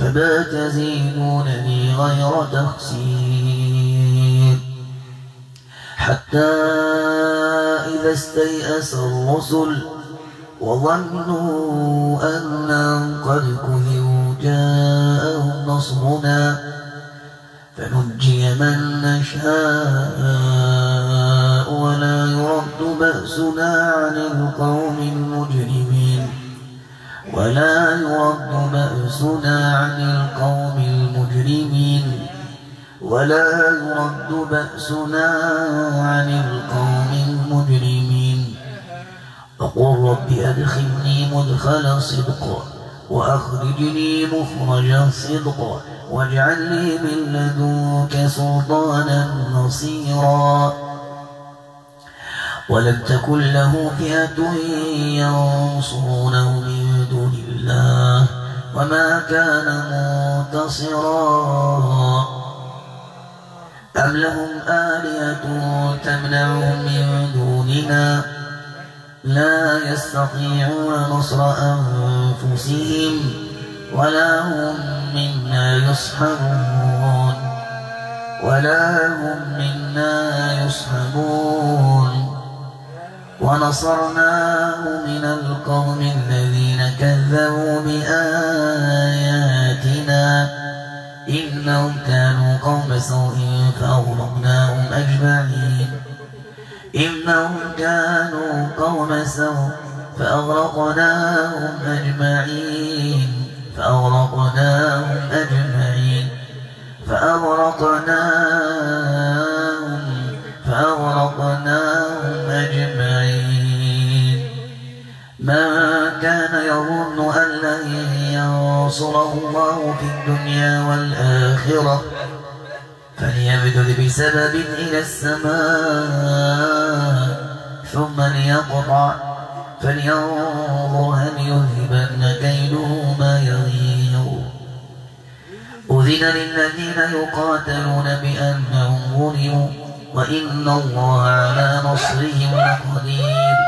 Speaker 1: فما تزيدونني غير تخسير حتى إذا استيأس الرسل وظنوا أنهم قد كذبوا جاءهم نصرنا فنجي من نشاء ولا يرد بأسنا عن القوم المجرمين ولا يرد بأسنا عن القوم المجرمين ولا يرد بأسنا عن القوم
Speaker 3: المجرمين وقل رب أدخلني مدخل صدق وأخرجني مخرج صدق واجعل لي من لدنك سلطانا نصيرا
Speaker 1: ولم تكن له فئة ينصرونه من دون الله وما كان منتصرا أم لهم آلهة تمنعهم من دوننا لا يستطيعون نصر أنفسهم ولا هم منا يصحبون ولا هم منا يصحبون
Speaker 3: ونصرناه من القوم الذين كذبوا
Speaker 1: بآياتنا إنهم كانوا قوم سوء فأغرقناهم أجمعين إنهم كانوا قوم سوء فأغرقناهم أجمعين فأغرقناهم أجمعين فأغرقناهم فأغرقناهم أجمعين من كان يظن أن لن ينصره الله في الدنيا والآخرة فليبدل بسبب إلى السماء ثم ليقطع فلينظر هل يذهبن كيده ما يغير أذن للذين يقاتلون بأنهم ظلموا وإن الله على نصرهم لقدير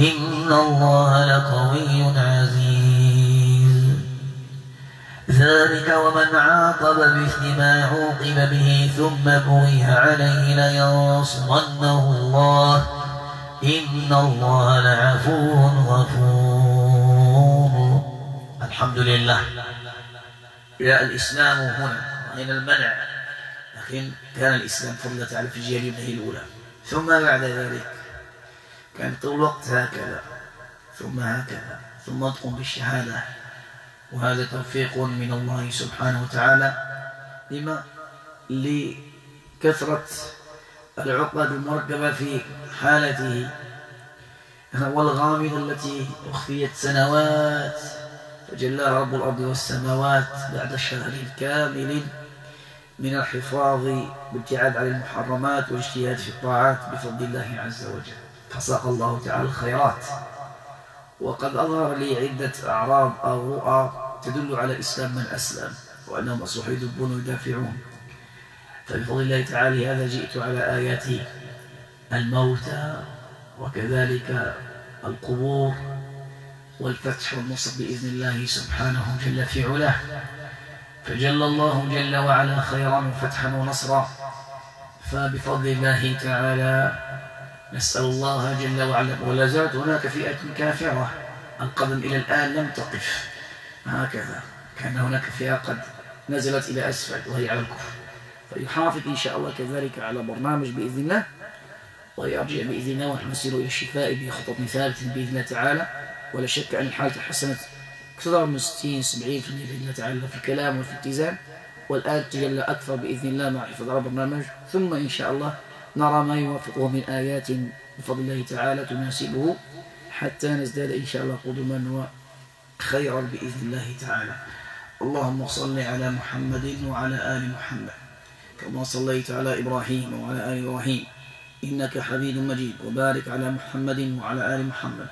Speaker 1: إن الله لقوي عزيز ذلك ومن عاقب
Speaker 3: مثل ما عوقب به ثم بويه عليه لينصرنه
Speaker 1: الله إن الله لعفو غفور
Speaker 3: الحمد لله جاء الإسلام هنا من المنع لكن كان الإسلام فرضت على في الجاهلية الأولى ثم بعد ذلك كان طول الوقت هكذا ثم هكذا ثم تقوم بالشهادة وهذا توفيق من الله سبحانه وتعالى لما لكثرة العقد المركبة في حالته والغامض التي أخفيت سنوات فجلى رب الأرض والسماوات بعد شهر كامل من الحفاظ والابتعاد عن المحرمات والاجتهاد في الطاعات بفضل الله عز وجل فساق الله تعالى الخيرات وقد أظهر لي عدة أعراض أو رؤى تدل على إسلام من أسلم وأنهم أصبحوا يدبون ويدافعون فبفضل الله تعالى هذا جئت على آيات الموتى وكذلك القبور والفتح والنصر بإذن الله سبحانه جل في علاه فجل الله جل وعلا خيرا وفتحا ونصرا فبفضل الله تعالى نسأل الله جل وعلا ولا زالت هناك فئة كافرة القدم إلى الآن لم تقف هكذا كان هناك فئة قد نزلت إلى أسفل وهي على الكفر فيحافظ إن شاء الله كذلك على برنامج بإذن الله ويرجع بإذن الله ونحن نسير إلى الشفاء بخطط ثابت بإذن الله تعالى ولا شك أن الحالة تحسنت أكثر من 60 70% بإذن الله تعالى في الكلام وفي الاتزان والآن تجلى أكثر بإذن الله مع حفظ على برنامج ثم إن شاء الله نرى ما يوافقه من آيات بفضل الله تعالى تناسبه حتى نزداد إن شاء الله قدما وخيرا بإذن الله تعالى اللهم صل على محمد وعلى آل محمد كما صليت على إبراهيم وعلى آل إبراهيم إنك حميد مجيد وبارك على محمد وعلى آل محمد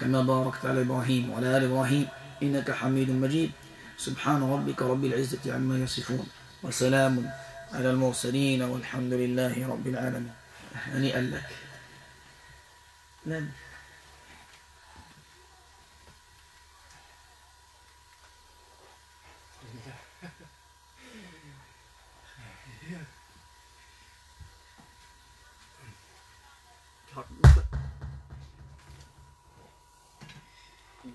Speaker 3: كما باركت على إبراهيم وعلى آل إبراهيم إنك حميد مجيد سبحان ربك رب العزة عما يصفون وسلام على المرسلين والحمد لله رب العالمين هنيئا يعني لك نعم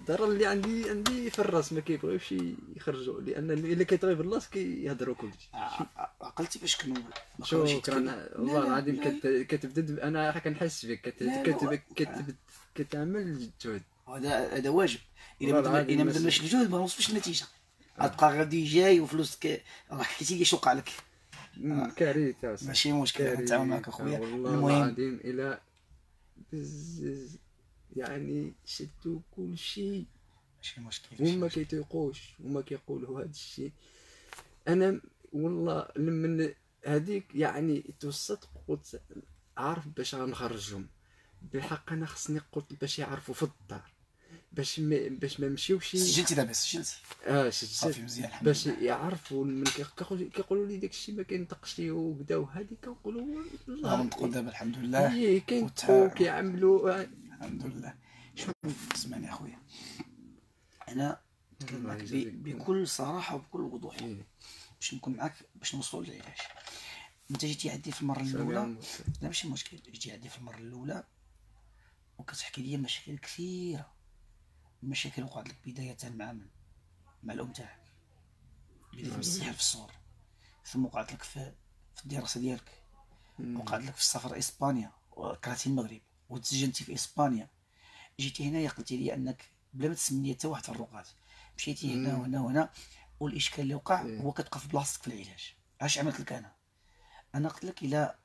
Speaker 2: ترى اللي عندي عندي في الراس ما كيبغيوش يخرجوا لان اللي كيطغي في الراس كيهضروا كلشي آه، عقلتي باش كنوا شكرا والله العظيم كتبدا انا كنحس فيك كتبدا كتعمل الجهد هذا هذا واجب اذا ما درناش الجهد ما نوصفش النتيجه غتبقى آه. غادي جاي وفلوسك راه حكيتي لي
Speaker 3: شوق عليك آه. كارثه ماشي مشكل نتعاون معك اخويا المهم
Speaker 2: الى يعني شدوا كل شيء ماشي مشكل وما كيتيقوش وما كيقولوا هذا الشيء انا والله لمن هذيك يعني توسط قلت عارف باش غنخرجهم بالحق انا خصني قلت باش يعرفوا في الدار باش ما باش ما نمشيوش سجلتي دابا سجلتي اه سجلت باش يعرفوا من كيقولوا لي داك الشيء ما كينطقش ليه وكذا وهذه كنقولوا والله غنطقوا دابا الحمد لله إيه، كينطقوا كيعملوا آه، الحمد لله شوف اسمعني اخويا
Speaker 3: انا نتكلم معك بكل صراحه وبكل وضوح إيه. باش نكون معك باش نوصلوا للعلاج انت جيتي عندي في المره الاولى لا ماشي مشكل جيتي عندي في المره الاولى وكتحكي لي مشاكل كثيره المشاكل وقعت لك بدايه مع من مع الام تاعك بدايه في السحر في الصور ثم وقعت لك في, في الدراسه ديالك وقعت لك في السفر اسبانيا وكرهتي المغرب وتسجنتي في اسبانيا جيتي هنايا قلتي لي انك بلا ما تسمي حتى واحد الرقاد مشيتي هنا وهنا وهنا والاشكال اللي وقع إيه. هو كتبقى في بلاصتك في العلاج اش عملت لك انا انا قلت لك الا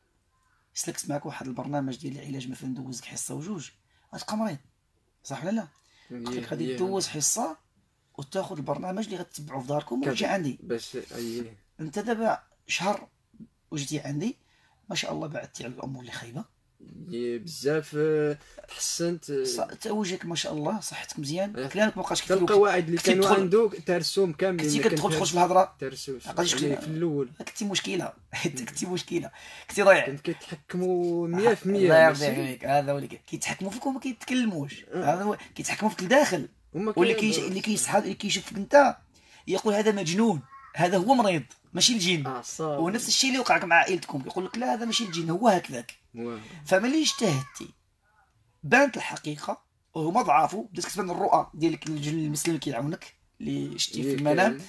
Speaker 3: سلكت معك واحد البرنامج ديال العلاج مثلا دوزك حصه وجوج غتبقى مريض صح ولا لا
Speaker 2: قلت إيه، لك غادي إيه، دوز
Speaker 3: حصه وتاخذ البرنامج اللي غتتبعو في داركم وتجي عندي باش انت دابا شهر وجيتي عندي ما شاء الله بعدتي على الامور اللي خايبه
Speaker 2: يعني بزاف تحسنت توجهك ما شاء الله صحتك مزيان كلامك ما بقاش كثير القواعد اللي كانوا عندو ترسوم كامل كنتي كتدخل تخرج في الهضره ترسوس يعني في الاول كنتي مشكله كنتي مشكله كنتي ضايع كنت كيتحكموا 100% الله يرضي عليك
Speaker 3: هذا اللي كيتحكموا فيك وما كيتكلموش هذا كيتحكموا فيك لداخل واللي كي اللي كيشوفك انت يقول هذا مجنون هذا هو مريض ماشي الجن
Speaker 2: آه، هو ونفس
Speaker 3: الشيء اللي وقعك مع عائلتكم يقول لك لا هذا ماشي الجن هو هكذاك فملي اجتهدتي بانت الحقيقه وهما ضعافوا بدات كتبان الرؤى ديالك الجن المسلم كيعاونك اللي شتي في إيه، المنام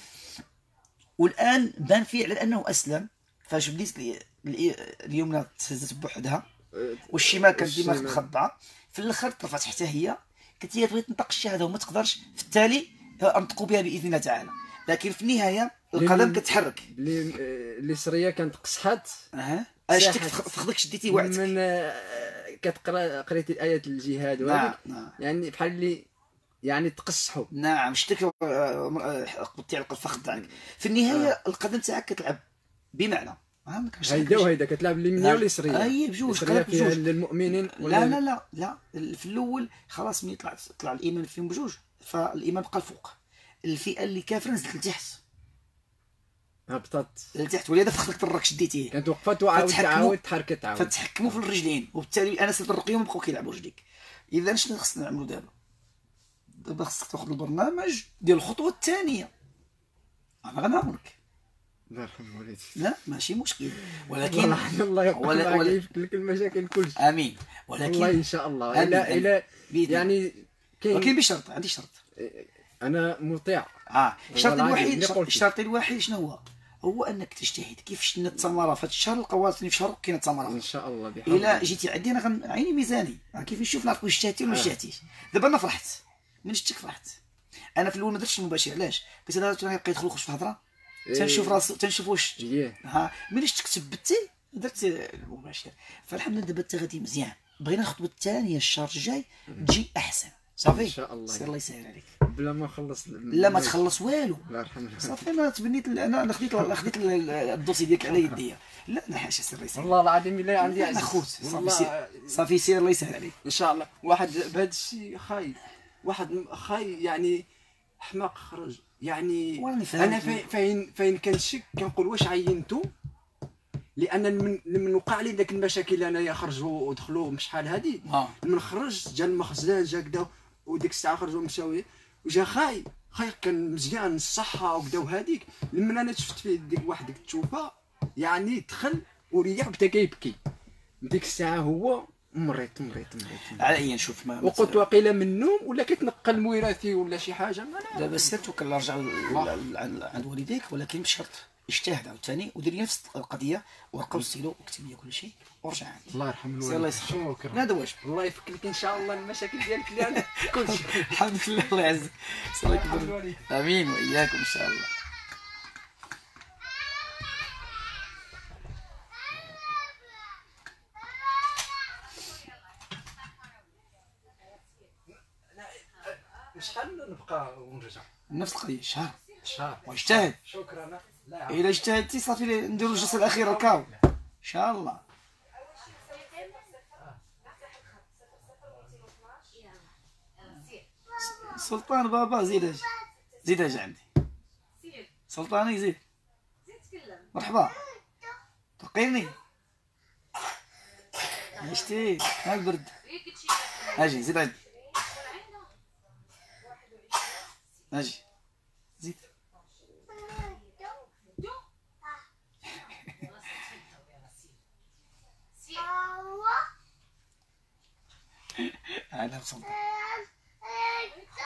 Speaker 3: والان بان فيه على انه اسلم فاش بديت اليمنى تهزت بوحدها
Speaker 2: أه، والشمال كانت ديما مخضعه
Speaker 3: في الاخر طرفت حتى هي كانت هي تبغي تنطق الشهاده وما تقدرش في التالي انطقوا بها باذن الله تعالى لكن في النهايه القدم كتحرك اللي
Speaker 2: اليسريه آه، كانت قصحات اها شتك فخذك شديتي وعدك من آه، كتقرا قريتي الايه الجهاد نعم نعم يعني بحال اللي يعني تقصحوا
Speaker 3: نعم شتك آه، قبضتي على الفخذ تاعك في النهايه آه. القدم تاعك كتلعب بمعنى
Speaker 2: هيدا وهيدا كتلعب اليمنيه نعم. واليسريه هي بجوج بجوج للمؤمنين لا لا لا
Speaker 3: لا في الاول خلاص من طلع طلع الايمان فيهم بجوج فالايمان بقى الفوق الفئه اللي كافره نزلت لتحت هبطت لتحت ولا دابا دخلت الراك شديتيه كانت وقفت وعاود تعاود تحركت تعاود فتحكموا في الرجلين وبالتالي انس الرقيه وبقاو كيلعبوا رجليك اذا شنو خصنا نعملو دابا دابا خصك تاخذ البرنامج ديال الخطوه الثانيه انا غنعاونك الله يرحم والديك لا ماشي مشكل ولكن الله يقضي ولا... لك المشاكل كلشي امين ولكن الله ان شاء الله الى الى يعني كاين ولكن بشرط عندي شرط آه، انا مطيع اه الشرط الوحيد الشرط الوحيد شنو هو هو انك تجتهد كيف شنا الثمره في الشهر القواتني في شهر كاين الثمره ان شاء الله بحول الا جيتي عندي انا غن... عيني ميزاني كيف نشوف نعرف واش جاتي ولا ما آه. جتهدتيش دابا انا فرحت من شتك فرحت انا في الاول ما درتش المباشر علاش بس انا كيبقى يدخل في الهضره إيه. تنشوف راسو تنشوف واش إيه. ها من شتك ثبتي درت المباشر فالحمد لله دابا انت غادي مزيان بغينا الخطوه الثانيه الشهر الجاي تجي احسن صافي ان شاء الله الله يسهل عليك بلا ما نخلص لا ما تخلص والو
Speaker 1: الله صافي
Speaker 3: انا تبنيت انا خديت خديت الدوسي
Speaker 2: ديالك على يديا لا لا حاشا سير الله يسهل والله العظيم الا عندي عزيز خوت صافي سير صافي سير الله يسهل عليك ان شاء الله واحد بهذا الشيء خاي واحد خاي يعني حماق خرج يعني انا فين فين كنشك كنقول واش عينتو لان من من وقع لي ذاك المشاكل انايا خرجوا ودخلوا شحال هذه آه. من خرج جا المخزن جا كدا وديك الساعه خرجوا مشاو وجا خاي خاي كان مزيان الصحه وكذا وهذيك لما انا شفت فيه ديك واحد ديك التوفه يعني دخل وريح بدا كيبكي ديك الساعه هو مريض مريض مريض على اي
Speaker 3: نشوف ما وقلت
Speaker 2: وقيله من النوم ولا كيتنقل موراثي ولا شي حاجه ما دابا سيرتو رجع عند والديك ولكن بشرط اجتهد عاوتاني
Speaker 3: ودير نفس القضيه ورقه وستيلو وكتب لي كل شيء ورجع الله يرحم الوالدين الله يسخيك
Speaker 2: لا دواش الله يفك لك ان شاء الله المشاكل ديالك اللي انا كلشي الحمد لله الله يعزك الله يكبر امين واياكم ان شاء الله شحال نبقى ونرجع
Speaker 3: نفس القضيه شهر
Speaker 2: شهر واجتهد شكرا لا الا
Speaker 3: اجتهدتي صافي نديرو الجلسه الاخيره كاو ان شاء الله سلطان بابا زيد اجي زيد اجي عندي سلطاني زيد إيه مرحبا تقيني عشتي ها البرد إيه، اجي زيد عندي اجي زيد انا
Speaker 1: سلطان